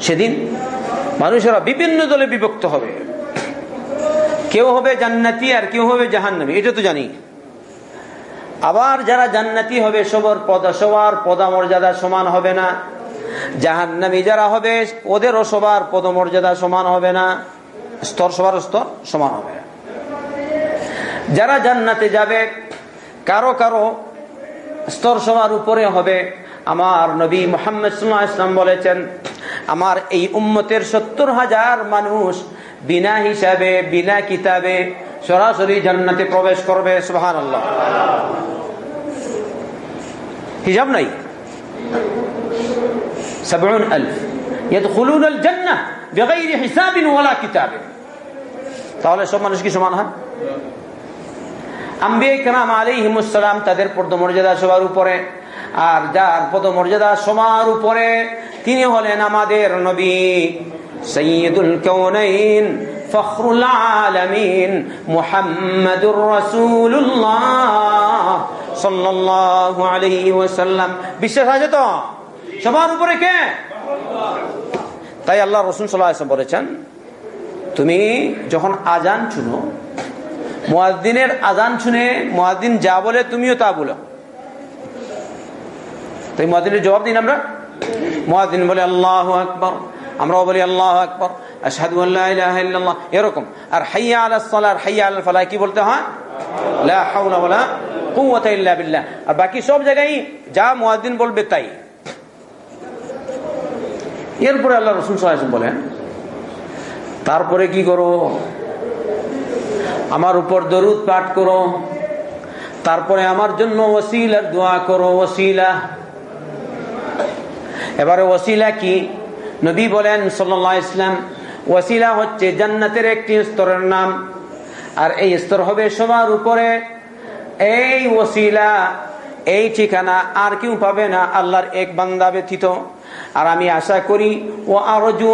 সেদিন মানুষেরা বিভিন্ন দলে বিভক্ত হবে। কেউ হবে জান্নাতি আর কেউ হবে জাহান্নামি, এটা তো জানি। আবার যারা জান্নাতি হবে, সবার পদা সবার পদা মর্যাদা সমান হবে না। জাহান্নামি যারা হবে, ওদেরও সবার পদমর্যাদা সমান হবে না, স্তর সবার স্তর সমান হবে। যারা জান্নাতে যাবে, কারও কারও স্তর সবার উপরে হবে। আমার নবী মোহাম্মদ ইসলাম বলেছেন, আমার এই উম্মতের সত্তর হাজার মানুষ বিনা হিসাবে, বিনা কিতাবে সরাসরি জান্নাতে প্রবেশ করবে সুহান আল্লাহ হিসাব নাই। سبعون ألف يدخلون الجنة بغير حساب ولا كتاب তাহলে সব মানুষ কি সমান হয় আম্বিয়ে কেরাম আলিহিমুসালাম তাদের পদমর্যাদা সবার উপরে আর যার পদমর্যাদা সবার উপরে তিনি হলেন আমাদের নবী সৈয়দুল কৌনাইন ফখরুল আলমিন মুহাম্মদুর রসুল্লাহ সাল্লাল্লাহু আলাইহি ওয়াসাল্লাম বিশ্বাস আছে তো সবার উপরে কে? তাই আল্লাহ রসুন সাল্লাহ বলেছেন, তুমি যখন আজান শুনো মোয়াদ্দিনের আজান শুনে মোয়াদ্দিন যা বলে তুমিও তা বলো। তাই মোয়াদ্দিনের জবাব দিন আমরা। মোয়াদ্দিন বলে, আল্লাহ আকবর। আমরাও বলি, আল্লাহ আকবর। আশহাদু আল্লাহ এরকম। আর হাইয়া আলাস সালাহ হাইয়া আলাল ফালাহ কি বলতে হয়? আর বাকি সব জায়গায় যা মুয়াজ্জিন বলবে তাই। এরপরে আল্লাহ রসুল সাল্লাল্লাহু বলেন, তারপরে কি করো? আমার উপর দরুদ পাঠ করো। তারপরে আমার জন্য ওসিলার দোয়া করো ওসিলা এবারে ওসিলা কি? নবী বলেন সাল্লাহ ইসলাম ওসিলা হচ্ছে জান্নাতের একটি স্তরের নাম। আর এই স্তর হবে সবার উপরে। এই ওসিলা এই ঠিকানা আর কেউ পাবে না আল্লাহর এক বান্দা ব্যথিত আর আমি আশা করি ও আরজু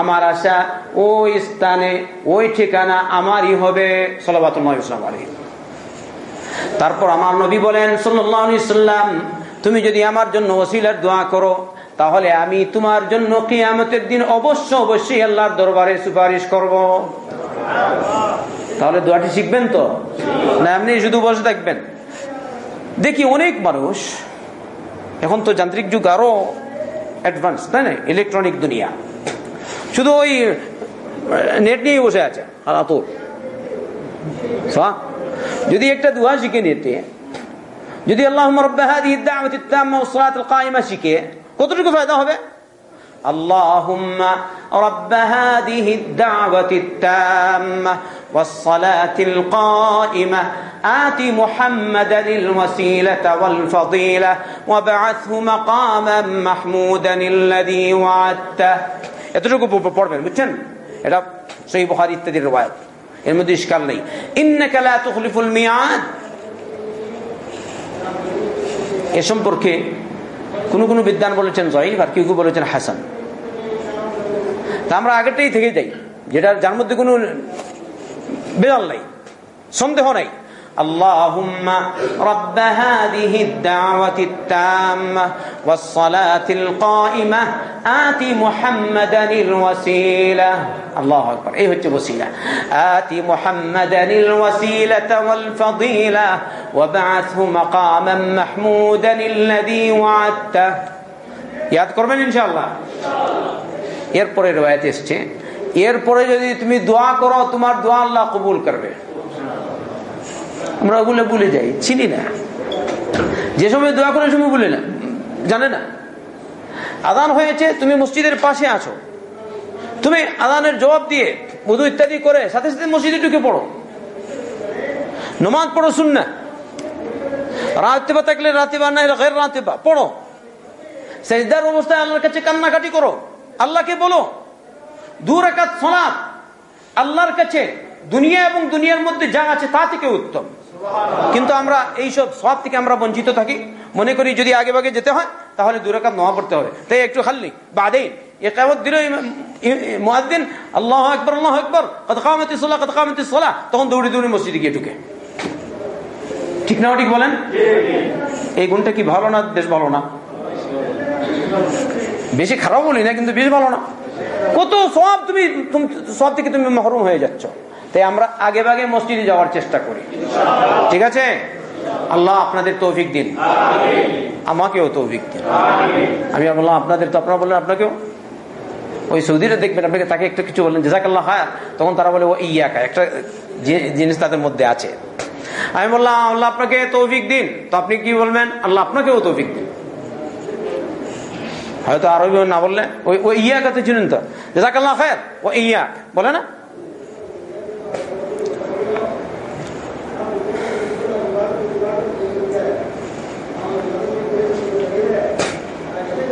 আমার আশা ওই স্থানে, ওই ঠিকানা আমারই হবে তারপর আমার নবী বলেন সাল্লাম, তুমি যদি আমার জন্য ওসিলার দোয়া করো, তাহলে আমি তোমার জন্য কিয়ামতের দিন অবশ্য অবশ্যই আল্লাহর দরবারে সুপারিশ করব। তাহলে দোয়াটি শিখবেন তো? না, এমনি শুধু বসে থাকবেন? দেখি অনেক মানুষ এখন তো যান্ত্রিক যুগ আরো অ্যাডভান্স তাই না ইলেকট্রনিক দুনিয়া শুধু ওই নেট নিয়ে বসে আছে আর আতর যদি একটা দোয়া শিখে নিতে যদি আল্লাহ শিখে কতটুকু ফায়দা হবে اللهم رب هذه الدعوة التامة والصلاة القائمة آت محمدا الوسيلة والفضيلة وابعثه مقاما محمودا الذي وعدته এতটুকু পড়বেন বুঝছেন এটা সেই বহার ইত্যাদির রবায়ত এর মধ্যে ইস্কাল নেই ইন্নাকা লা তুখলিফুল মিয়াদ এ সম্পর্কে কোন কোন বিদ্যান বলেছেন জয়ীব আর কেউ কেউ বলেছেন হাসান তা আমরা আগেরটাই থেকে যাই যেটা যার মধ্যে কোনো বেদাল নাই সন্দেহ নাই اللهم رب هذه الدعوة التامة والصلاة القائمة آت محمدا الوسيلة الله أكبر إيه هو الوسيلة آت محمدا الوسيلة والفضيلة وبعثه مقاما محمودا الذي وعدته ইয়াদ করবেন ইনশাআল্লাহ এরপরে রয়েছে এসছে এরপরে যদি তুমি দোয়া করো, তোমার দোয়া আল্লাহ কবুল করবে। আমরা ওগুলো ভুলে যাই, চিনি না। যে সময় দোয়া করে, সময় ভুলে না। জানে না। আদান হয়েছে, তুমি মসজিদের পাশে আছো। তুমি আদানের জবাব দিয়ে বধু ইত্যাদি করে সাথে সাথে মসজিদে ঢুকে পড়ো। নমাজ পড়ো শুন না রাতে বা থাকলে রাতে বা না গের রাতে বা পড়ো। সেজদার অবস্থায় আল্লাহর কাছে কান্নাকাটি করো। আল্লাহকে বলো। দু সলাৎ। আল্লাহর কাছে দুনিয়া এবং দুনিয়ার মধ্যে যা আছে তা থেকে উত্তম। কিন্তু আমরা এইসব সব থেকে আমরা বঞ্চিত থাকি। মনে করি যদি আগে ভাগে যেতে হয় তাহলে দুরাকাত নোয়া পড়তে হবে। তাই একটু খাল্লি বাদে একামত দিল মুয়াদ্দিন আল্লাহ আকবর আল্লাহ আকবর সোলা সোলা তখন দৌড়ি দৌড়ি মসজিদে গিয়ে ঢুকে। ঠিক না ঠিক বলেন? এই গুণটা কি ভালো না বেশ ভালো না? বেশি খারাপ বলি না কিন্তু বেশ ভালো না। কত সব তুমি সব থেকে তুমি মহরুম হয়ে যাচ্ছ। তাই আমরা আগে ভাগে মসজিদে যাওয়ার চেষ্টা করি। ঠিক আছে? আল্লাহ আপনাদের তৌফিক দিন। আমাকেও তৌফিক দিন। আমি বললাম আপনাদের তো আপনারা বললেন আপনাকেও? ওই সৌদিরা দেখবেন আপনাকে তাকে একটু কিছু বললেন জেজাকাল্লাহ হ্যাঁ তখন তারা বলে ও ইয়াকা। একটা জিনিস তাদের মধ্যে আছে। আমি বললাম আল্লাহ আপনাকে তৌফিক দিন। তো আপনি কি বলবেন? আল্লাহ আপনাকেও তৌফিক দিন। হয়তো আরবি না বললে ওই ওই ইয়াকাতে চিনেন তো জেজাকাল্লাহ খায়ের ও ইয়াক বলে না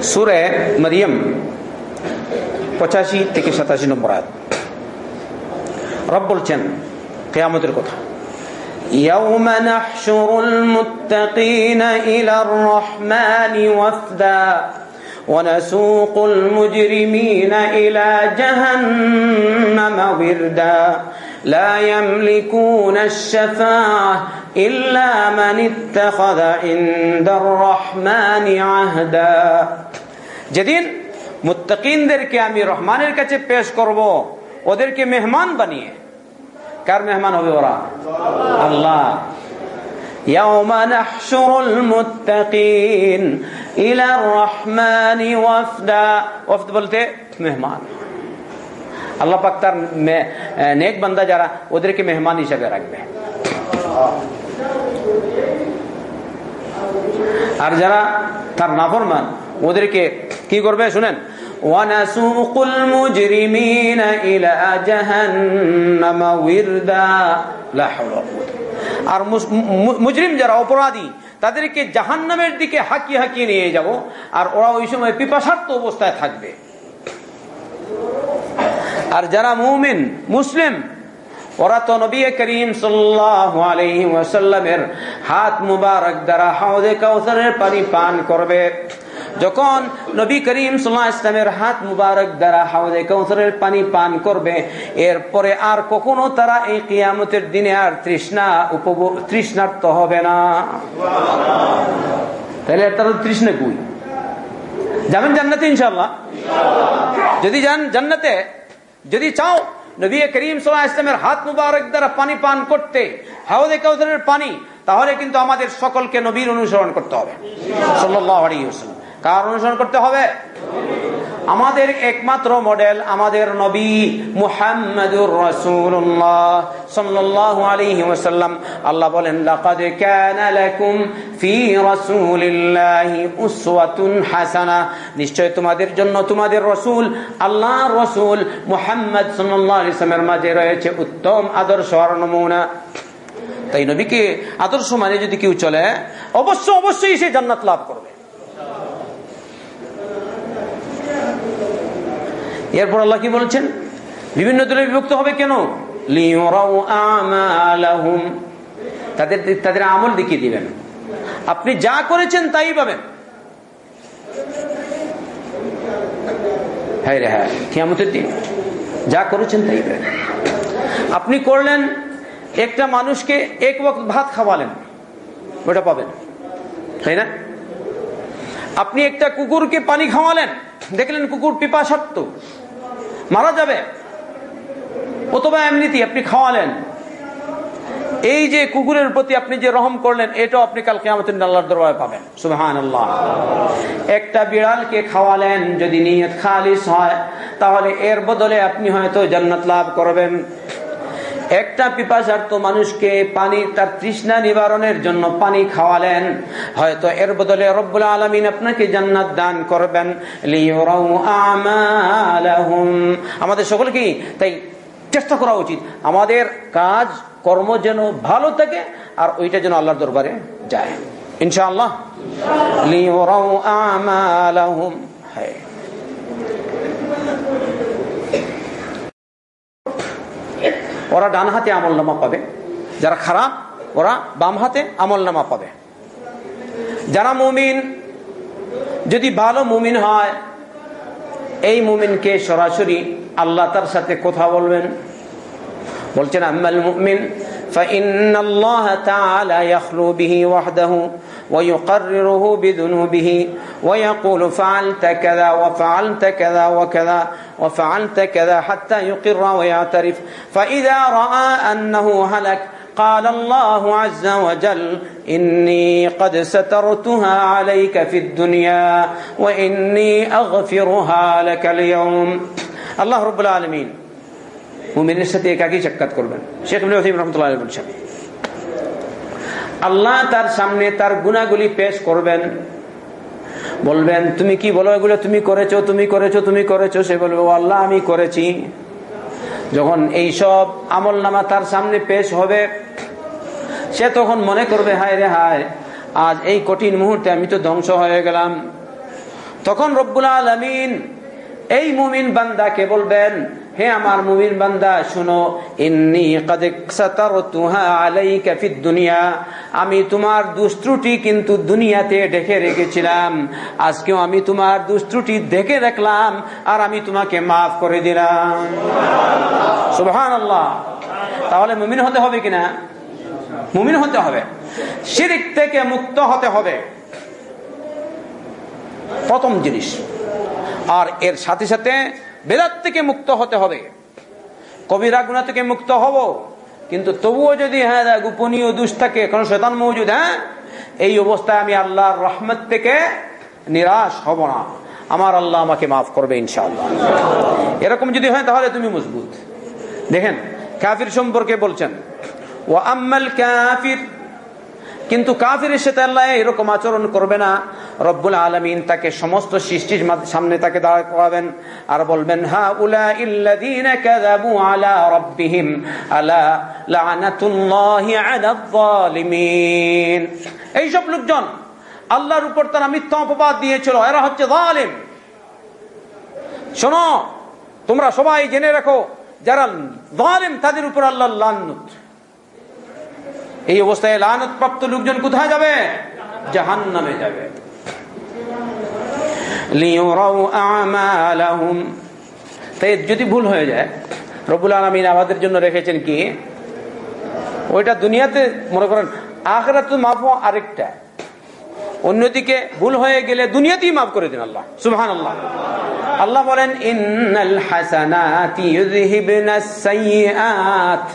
সুরে মরিয়ম পঁচাশি থেকে সাতাশি নম্বর আয়াত রব বলছেন কেয়ামতের কথা يوم نحشر المتقين إلى الرحمن وفدا ونسوق المجرمين إلى جهنم وردا لا يملكون الشفاعة إلا من اتخذ عند الرحمن عهدا যেদিন মুত্তাকিনদেরকে আমি রহমানের কাছে পেশ করব ওদেরকে মেহমান বানিয়ে কার মেহমান হবে ওরা আল্লাহ يوم نحشر المتقين إلى الرحمن وفدا وفد বলতে মেহমান আল্লাহ পাক তার নেক বান্দা যারা ওদেরকে মেহমান হিসাবে রাখবে আর যারা তার নাফরমান ওদেরকে কি করবে শুনেন ونسوق المجرمين إلى جهنم وردا لا حول ولا قوة আর মুজরিম যারা অপরাধী তাদেরকে জাহান্নামের দিকে হাঁকিয়ে হাঁকিয়ে নিয়ে যাব, আর ওরা ওই সময় পিপাসার্থ অবস্থায় থাকবে। আর যারা মুমিন, মুসলিম, ওরা তো নবী করিম সাল্লামের হাত মুবারক দ্বারা হাউদে কাউসারের পানি পান করবে। যখন নবী করিম সাল্লাহ ইসলামের হাত মুবারক দ্বারা হাওদে কৌসরের পানি পান করবে এরপরে আর কখনো তারা এই কিয়ামতের দিনে আর তৃষ্ণা উপভোগ তৃষ্ণার্ত হবে না। তাহলে তারা তৃষ্ণা কুই? যাবেন জান্নাতে ইনশাল্লাহ যদি যান জান্নাতে যদি চাও নবী করিম সাল্লাহ ইসলামের হাত মুবারক দ্বারা পানি পান করতে হাওদে কৌসরের পানি তাহলে কিন্তু আমাদের সকলকে নবীর অনুসরণ করতে হবে। সাল্লাহ কার অনুসরণ করতে হবে? আমাদের একমাত্র মডেল, আমাদের নবী মুহাম্মদুর রাসূলুল্লাহ সাল্লাল্লাহু আলাইহি ওয়াসাল্লাম। আল্লাহ বলেন, লাকাদ কানা লাকুম ফি রাসূলিল্লাহি উসওয়াতুন হাসানা। নিশ্চয় তোমাদের জন্য তোমাদের রাসূল, আল্লাহর রাসূল মুহাম্মদ সাল্লাল্লাহু আলাইহি ওয়াসাল্লামের মাঝে রয়েছে উত্তম আদর্শ আর নমুনা। তাই নবীকে আদর্শ মানে যদি কেউ চলে, অবশ্য অবশ্যই সে জান্নাত লাভ করবে। এরপর আল্লাহ কি বলছেন? বিভিন্ন দলে বিভক্ত হবে কেন? তাদের তাদের আমল দেখিয়ে দিবেন। আপনি যা করেছেন তাই পাবেন। হ্যাঁ রে হ্যাঁ কিয়ামতের দিন যা করেছেন তাই পাবেন। আপনি করলেন, একটা মানুষকে এক বক্ত ভাত খাওয়ালেন, ওটা পাবেন। তাই না? আপনি একটা কুকুরকে পানি খাওয়ালেন, দেখলেন কুকুর পিপা পিপাসার্থ। মারা যাবে। অথবা এমনিতে আপনি খাওয়ালেন। এই যে কুকুরের প্রতি আপনি যে রহম করলেন, এটাও আপনি কালকে আমাদের আল্লাহর দরবারে পাবেন। সুহান একটা বিড়ালকে খাওয়ালেন, যদি নিয়ত খালিস হয়, তাহলে এর বদলে আপনি হয়তো জান্নাত লাভ করবেন। একটা পিপাসার্থ মানুষকে পানি তার তৃষ্ণা নিবারণের জন্য পানি খাওয়ালেন। হয়তো এর বদলে রব্বুল আলমিন আপনাকে জান্নাত দান করবেন। আমাদের সকলকে তাই চেষ্টা করা উচিত। আমাদের কাজ, কর্ম যেন ভালো থাকে আর ওইটা যেন আল্লাহর দরবারে যায়। ইনশাআল্লাহ। হ্যাঁ। ওরা ডান হাতে আমল নামা পাবে যারা খারাপ ওরা বাম হাতে আমল নামা পাবে যারা মুমিন যদি ভালো মুমিন হয় এই মুমিনকে সরাসরি আল্লাহ তার সাথে কথা বলবেন বলছেন আম্মাল মুমিন فإن الله تعالى يخلو به وحده ويقرره بذنوبه ويقول فعلت كذا وفعلت كذا وكذا وفعلت كذا حتى يقر ويعترف فإذا رأى أنه هلك قال الله عز وجل إني قد سترتها عليك في الدنيا وإني أغفرها لك اليوم الله رب العالمين মুমিনের সাথে একাকি সাক্ষাৎ করবেন শেখ রহমতুল্লাহ বলছেন আল্লাহ তার সামনে তার গুণাগুলি পেশ করবেন। বলবেন, তুমি কি বলো এগুলো? তুমি করেছ তুমি করেছ তুমি করেছ। সে বলবে আল্লাহ, আমি করেছি। যখন এই সব আমল নামা তার সামনে পেশ হবে, সে তখন মনে করবে, হায় রে হায়, আজ এই কঠিন মুহূর্তে আমি তো ধ্বংস হয়ে গেলাম। তখন রব্বুল আলমিন এই মুমিন বান্দাকে বলবেন, হে আমার মুমিন বান্দা, শুনো দুনিয়া। আমি তোমার দুষ্ট্রুটি কিন্তু দুনিয়াতে ডেকে রেখেছিলাম। আজকেও আমি তোমার দুষ্ট্রুটি দেখে রাখলাম আর আমি তোমাকে মাফ করে দিলাম। সুবহান আল্লাহ তাহলে মুমিন হতে হবে কিনা মুমিন হতে হবে। শিরিক থেকে মুক্ত হতে হবে। প্রথম জিনিস। আর এর সাথে সাথে বেদাত থেকে মুক্ত হতে হবে। কবিরা গুণা থেকে মুক্ত হব। কিন্তু তবুও যদি হ্যাঁ গোপনীয় দুষ থাকে, কোন শৈতান মৌজুদ হ্যাঁ এই অবস্থায় আমি আল্লাহর রহমত থেকে নিরাশ হব না। আমার আল্লাহ আমাকে মাফ করবে, ইনশাআল্লাহ। এরকম যদি হয়, তাহলে তুমি মজবুত। দেখেন, কাফির সম্পর্কে বলছেন ও আম্মাল কাফির কিন্তু কাফিরের সাথে আল্লাহ এরকম আচরণ করবে না। রব্বুল আলমিন তাকে সমস্ত সৃষ্টির সামনে তাকে দাঁড়া করাবেন আর বলবেন হা উলা আলা আলা লোকজন আল্লাহর উপর তারা মিথ্যা অপবাদ দিয়েছিল, এরা হচ্ছে জালিম শোনো, তোমরা সবাই জেনে রাখো, যারা জালিম তাদের উপর আল্লাহ লান্নত এই অবস্থায় লানতপ্রাপ্ত লোকজন কোথায় যাবে? জাহান নামে যাবে যদি ভুল হয়ে যায় রবুল আলমিন আমাদের জন্য রেখেছেন কি? ওইটা দুনিয়াতে, মনে করেন আখরা তো মাফ আরেকটা। অন্যদিকে ভুল হয়ে গেলে দুনিয়াতেই মাফ করে দিন আল্লাহ। সুহান আল্লাহ আল্লাহ বলেন, ইন্নাল হাসানাতি ইউযহিবুনাস সাইয়্যাত।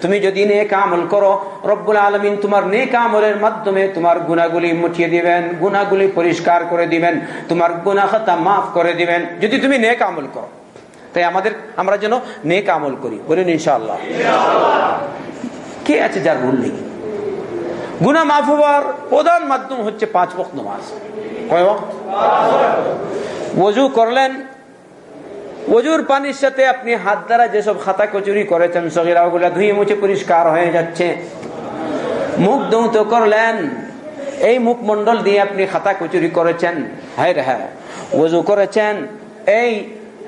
তুমি যদি নেক আমল করো রব্বুল আলমিন তোমার নেক আমলের মাধ্যমে তোমার গুনাহগুলি মুছিয়ে দিবেন গুনাহগুলি পরিষ্কার করে দিবেন তোমার গুনাহ খাতা মাফ করে দিবেন। যদি তুমি নেক আমল করো তাই আমাদের আমরা যেন নেক আমল করি। বলেন ইনশাআল্লাহ। কে আছে যার ভুল নেই? গুনা মাফ হওয়ার প্রধান মাধ্যম হচ্ছে পাঁচ বক্ত নামাজ। কয় বক্ত ওজু করলেন ওজুর পানির সাথে আপনি হাত দ্বারা যেসব খাতা কচুরি করেছেন, সগিরা ওগুলা ধুয়ে মুছে পরিষ্কার হয়ে যাচ্ছে। মুখ দৌত করলেন। এই মুখমন্ডল দিয়ে আপনি খাতা কচুরি করেছেন। হ্যাঁ হ্যাঁ ওজু করেছেন। এই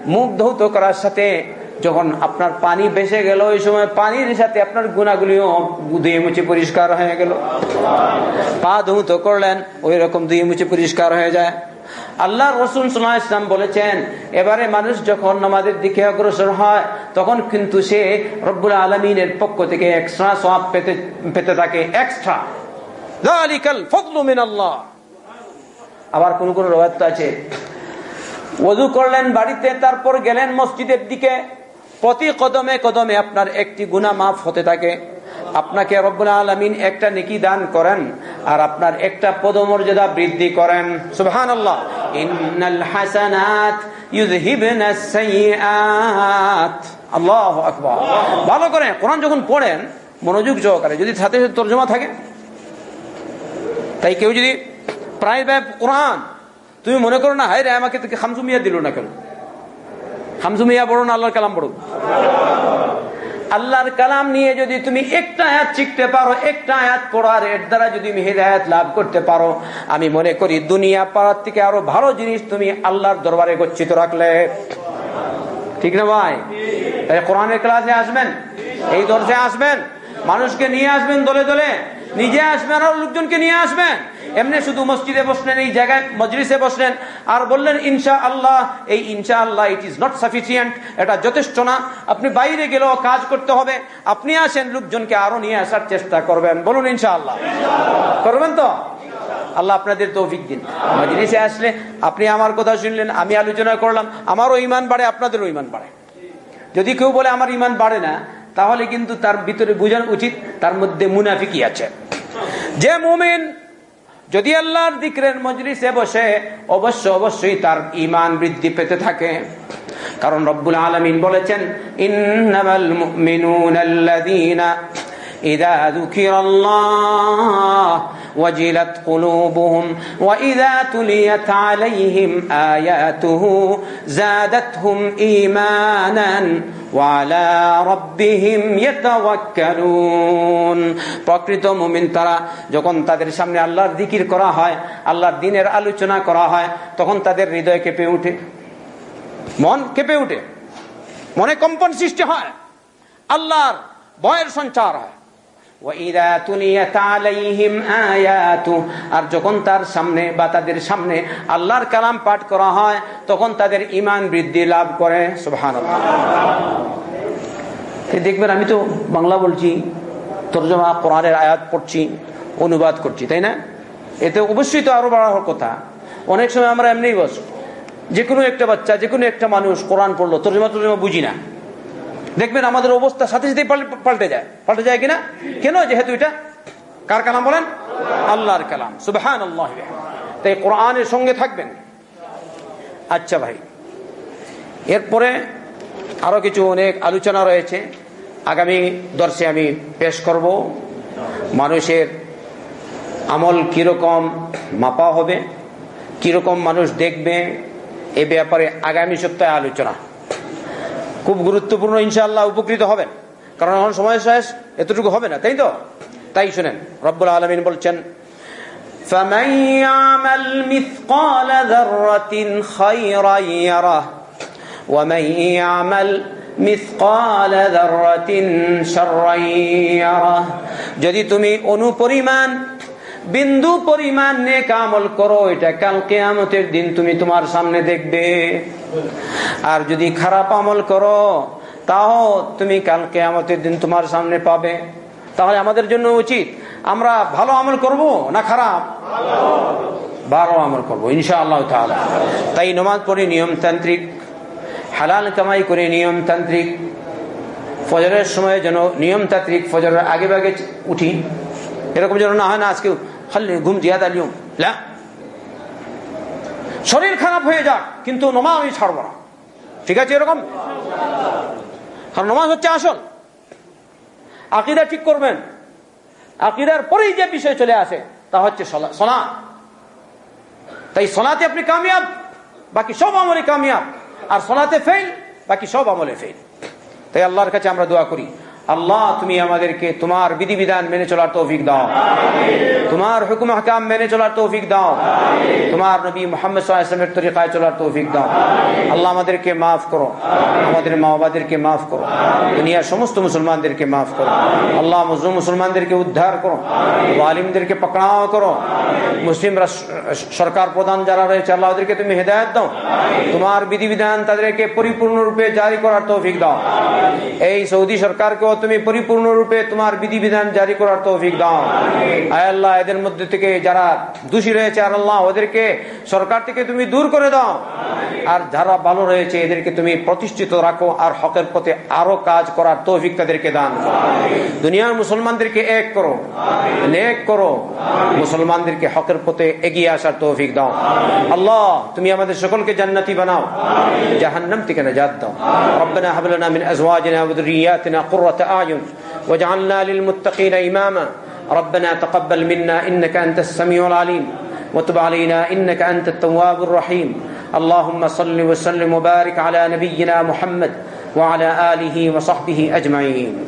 মুখ ধৌত করার সাথে যখন আপনার পানি বেসে গেল, ওই সময় পানির সাথে আপনার গুণাগুলিও ধুয়ে মুছে পরিষ্কার হয়ে গেল। পা ধৌত করলেন, ওই রকম ধুয়ে মুছে পরিষ্কার হয়ে যায়। আল্লাহ রসুল ইসলাম বলেছেন, এবারে মানুষ যখন নামাজের দিকে অগ্রসর হয়, তখন কিন্তু সে রব্বুল আলমিনের পক্ষ থেকে এক্সট্রা সব পেতে পেতে থাকে এক্সট্রা আবার কোন কোন রবায়ত আছে ওজু করলেন বাড়িতে, তারপর গেলেন মসজিদের দিকে, প্রতি কদমে কদমে আপনার একটি গুণা মাফ হতে থাকে। আপনাকে রব্বুল আলমিন একটা নেকি দান করেন আর আপনার একটা পদমর্যাদা বৃদ্ধি করেন। সুবহান আল্লাহ সাইয়্যাত ভালো করে কোরআন যখন পড়েন, মনোযোগ সহকারে, যদি সাথে সাথে তর্জমা থাকে, তাই কেউ যদি প্রায় ব্যয় কোরআন, তুমি মনে করো না হাই রে আমাকে খামসুমিয়া দিল না কেন? খামসুমিয়া পড়ো না, আল্লাহর কালাম পড়ো। আল্লাহর কালাম নিয়ে যদি তুমি একটা আয়াত শিখতে পারো, একটা আয়াত পড়ার এর দ্বারা যদি তুমি হেদায়াত লাভ করতে পারো, আমি মনে করি দুনিয়া পাড়ার থেকে আরও ভালো জিনিস তুমি আল্লাহর দরবারে গচ্ছিত রাখলে। ঠিক না ভাই? কোরআনের ক্লাসে আসবেন? এই দর্শে আসবেন? মানুষকে নিয়ে আসবেন দলে দলে? নিজে আসবেন আর লোকজনকে নিয়ে আসবেন। এমনি শুধু মসজিদে বসলেন, এই জায়গায় মজলিসে বসলেন আর বললেন ইনশা আল্লাহ এই ইনশা আল্লাহ ইট ইজ নট সাফিসিয়েন্ট এটা যথেষ্ট না। আপনি বাইরে গেলেও কাজ করতে হবে। আপনি আসেন, লোকজনকে আরও নিয়ে আসার চেষ্টা করবেন। বলুন ইনশা আল্লাহ করবেন তো? আল্লাহ আপনাদের তৌফিক দিন। মজলিসে আসলে আপনি আমার কথা শুনলেন, আমি আলোচনা করলাম, আমারও ইমান বাড়ে, আপনাদেরও ইমান বাড়ে। যদি কেউ বলে, আমার ইমান বাড়ে না তাহলে কিন্তু তার ভিতরে বোঝার উচিত তার মধ্যে মুনাফিকি আছে। যে মুমিন যদি আল্লাহর দিকরের মজলিসে বসে, অবশ্য অবশ্যই তার ইমান বৃদ্ধি পেতে থাকে। কারণ রব্বুল আলমিন বলেছেন, ইন্নামাল মুমিনুন আল্লাযীনা ইযা وجلت قلوبهم وإذا تليت عليهم آياته زادتهم إيمانا وعلى ربهم يتوكلون প্রকৃত মুমিন তারা যখন তাদের সামনে আল্লাহর দিকির করা হয় আল্লাহর দিনের আলোচনা করা হয় তখন তাদের হৃদয় কেঁপে উঠে মন কেঁপে উঠে মনে কম্পন সৃষ্টি হয় আল্লাহর ভয়ের সঞ্চার হয় আর যখন তার সামনে বা তাদের সামনে আল্লাহর কালাম পাঠ করা হয়, তখন তাদের ইমান বৃদ্ধি লাভ করে। দেখবেন, আমি তো বাংলা বলছি, তর্জমা কোরআনের আয়াত পড়ছি, অনুবাদ করছি, তাই না? এতে অবশ্যই তো আরও বাড়ার কথা। অনেক সময় আমরা এমনি বস যে কোনো একটা বাচ্চা যে কোনো একটা মানুষ কোরআন পড়ল তর্জমা তর্জমা বুঝি না। দেখবেন আমাদের অবস্থা সাথে সাথে পাল্টে যায়। পাল্টে যায় কিনা? কেন যেহেতু এটা? কার কালাম বলেন? আল্লাহর কালাম। সুবহান আল্লাহ তাই কোরআনের সঙ্গে থাকবেন। আচ্ছা ভাই, এরপরে আরও কিছু অনেক আলোচনা রয়েছে। আগামী দর্শে আমি পেশ করব। মানুষের আমল কীরকম মাপা হবে? কীরকম মানুষ দেখবে? এ ব্যাপারে আগামী সপ্তাহে আলোচনা। খুব গুরুত্বপূর্ণ ইনশাআল্লাহ উপকৃত হবেন কারণ এখন সময় শেষ এতটুকু হবে না তাই তো তাই শুনেন রব্বুল আলমিন বলছেন فمن يعمل مثقال ذرة خيرا يره ومن يعمل مثقال ذرة شرا يره যদি তুমি অনুপরিমাণ বিন্দু পরিমাণ নেক আমল করো, এটা কাল কেয়ামতের দিন তুমি তোমার সামনে দেখবে। আর যদি খারাপ আমল করো, তাও তুমি কাল কেয়ামতের দিন তোমার সামনে পাবে। তাহলে আমাদের জন্য উচিত, আমরা ভালো আমল করব না খারাপ? ভালো আমল করব ইনশা আল্লাহ তাই নমাজ পড়ে নিয়মতান্ত্রিক হালাল কামাই করে নিয়মতান্ত্রিক ফজরের সময় যেন নিয়মতান্ত্রিক ফজরের আগে ভাগে উঠি। এরকম যেন না হয় না, আজকে লা। শরীর খারাপ হয়ে যাক, কিন্তু আমি ছাড়বো না। ঠিক আছে এরকম? কারণ নমাজ হচ্ছে আসল। আকিদা ঠিক করবেন। আকিদার পরেই যে বিষয় চলে আসে, তা হচ্ছে সোনা তাই সোনাতে আপনি কামিয়াব, বাকি সব আমলে কামিয়াব। আর সোনাতে ফেল বাকি সব আমলে ফেল তাই আল্লাহর কাছে আমরা দোয়া করি। আল্লাহ, তুমি আমাদেরকে তোমার বিধিবিধান মেনে চলার তৌফিক দাও। তোমার হুকুম হকাম মেনে চলার তৌফিক দাও। তোমার নবী মোহাম্মদ ইসলামের তরিকায় চলার তৌফিক দাও। আল্লাহ আমাদেরকে মাফ করো। আমাদের মা বাবাদেরকে মাফ করো। দুনিয়ার সমস্ত মুসলমানদেরকে মাফ করো। আল্লাহ মুসলিম মুসলমানদেরকে উদ্ধার করো। আলিমদেরকে পকড়াও করো। মুসলিম সরকার প্রধান যারা রয়েছে, আল্লাহ ওদেরকে তুমি হেদায়ত দাও। তোমার বিধিবিধান তাদেরকে পরিপূর্ণরূপে জারি করার তৌফিক দাও। এই সৌদি সরকারকেও তুমি পরিপূর্ণরূপে তোমার বিধিবিধান জারি করার তৌফিক দাও আয় আল্লাহ এদের মধ্যে থেকে যারা দোষী রয়েছে আর আল্লাহ ওদেরকে সরকার থেকে তুমি দূর করে দাও আর যারা ভালো রয়েছে এদেরকে তুমি প্রতিষ্ঠিত রাখো আর হকের পথে আরো কাজ করার তৌফিক তাদেরকে দান দুনিয়ার মুসলমানদেরকে এক করো নেক করো মুসলমানদেরকে হকের পথে এগিয়ে আসার তৌফিক দাও আল্লাহ তুমি আমাদের সকলকে জান্নাতি বানাও জাহান্নাম থেকে নাজাত দাও ربنا هب لنا من ازواجنا وذرياتنا قرة اعين واجعلنا للمتقين إماما. ربنا تقبل منا إنك أنت السميع العليم. وتب علينا إنك أنت التواب الرحيم. اللهم صل وسلم وبارك على نبينا محمد وعلى آله وصحبه أجمعين.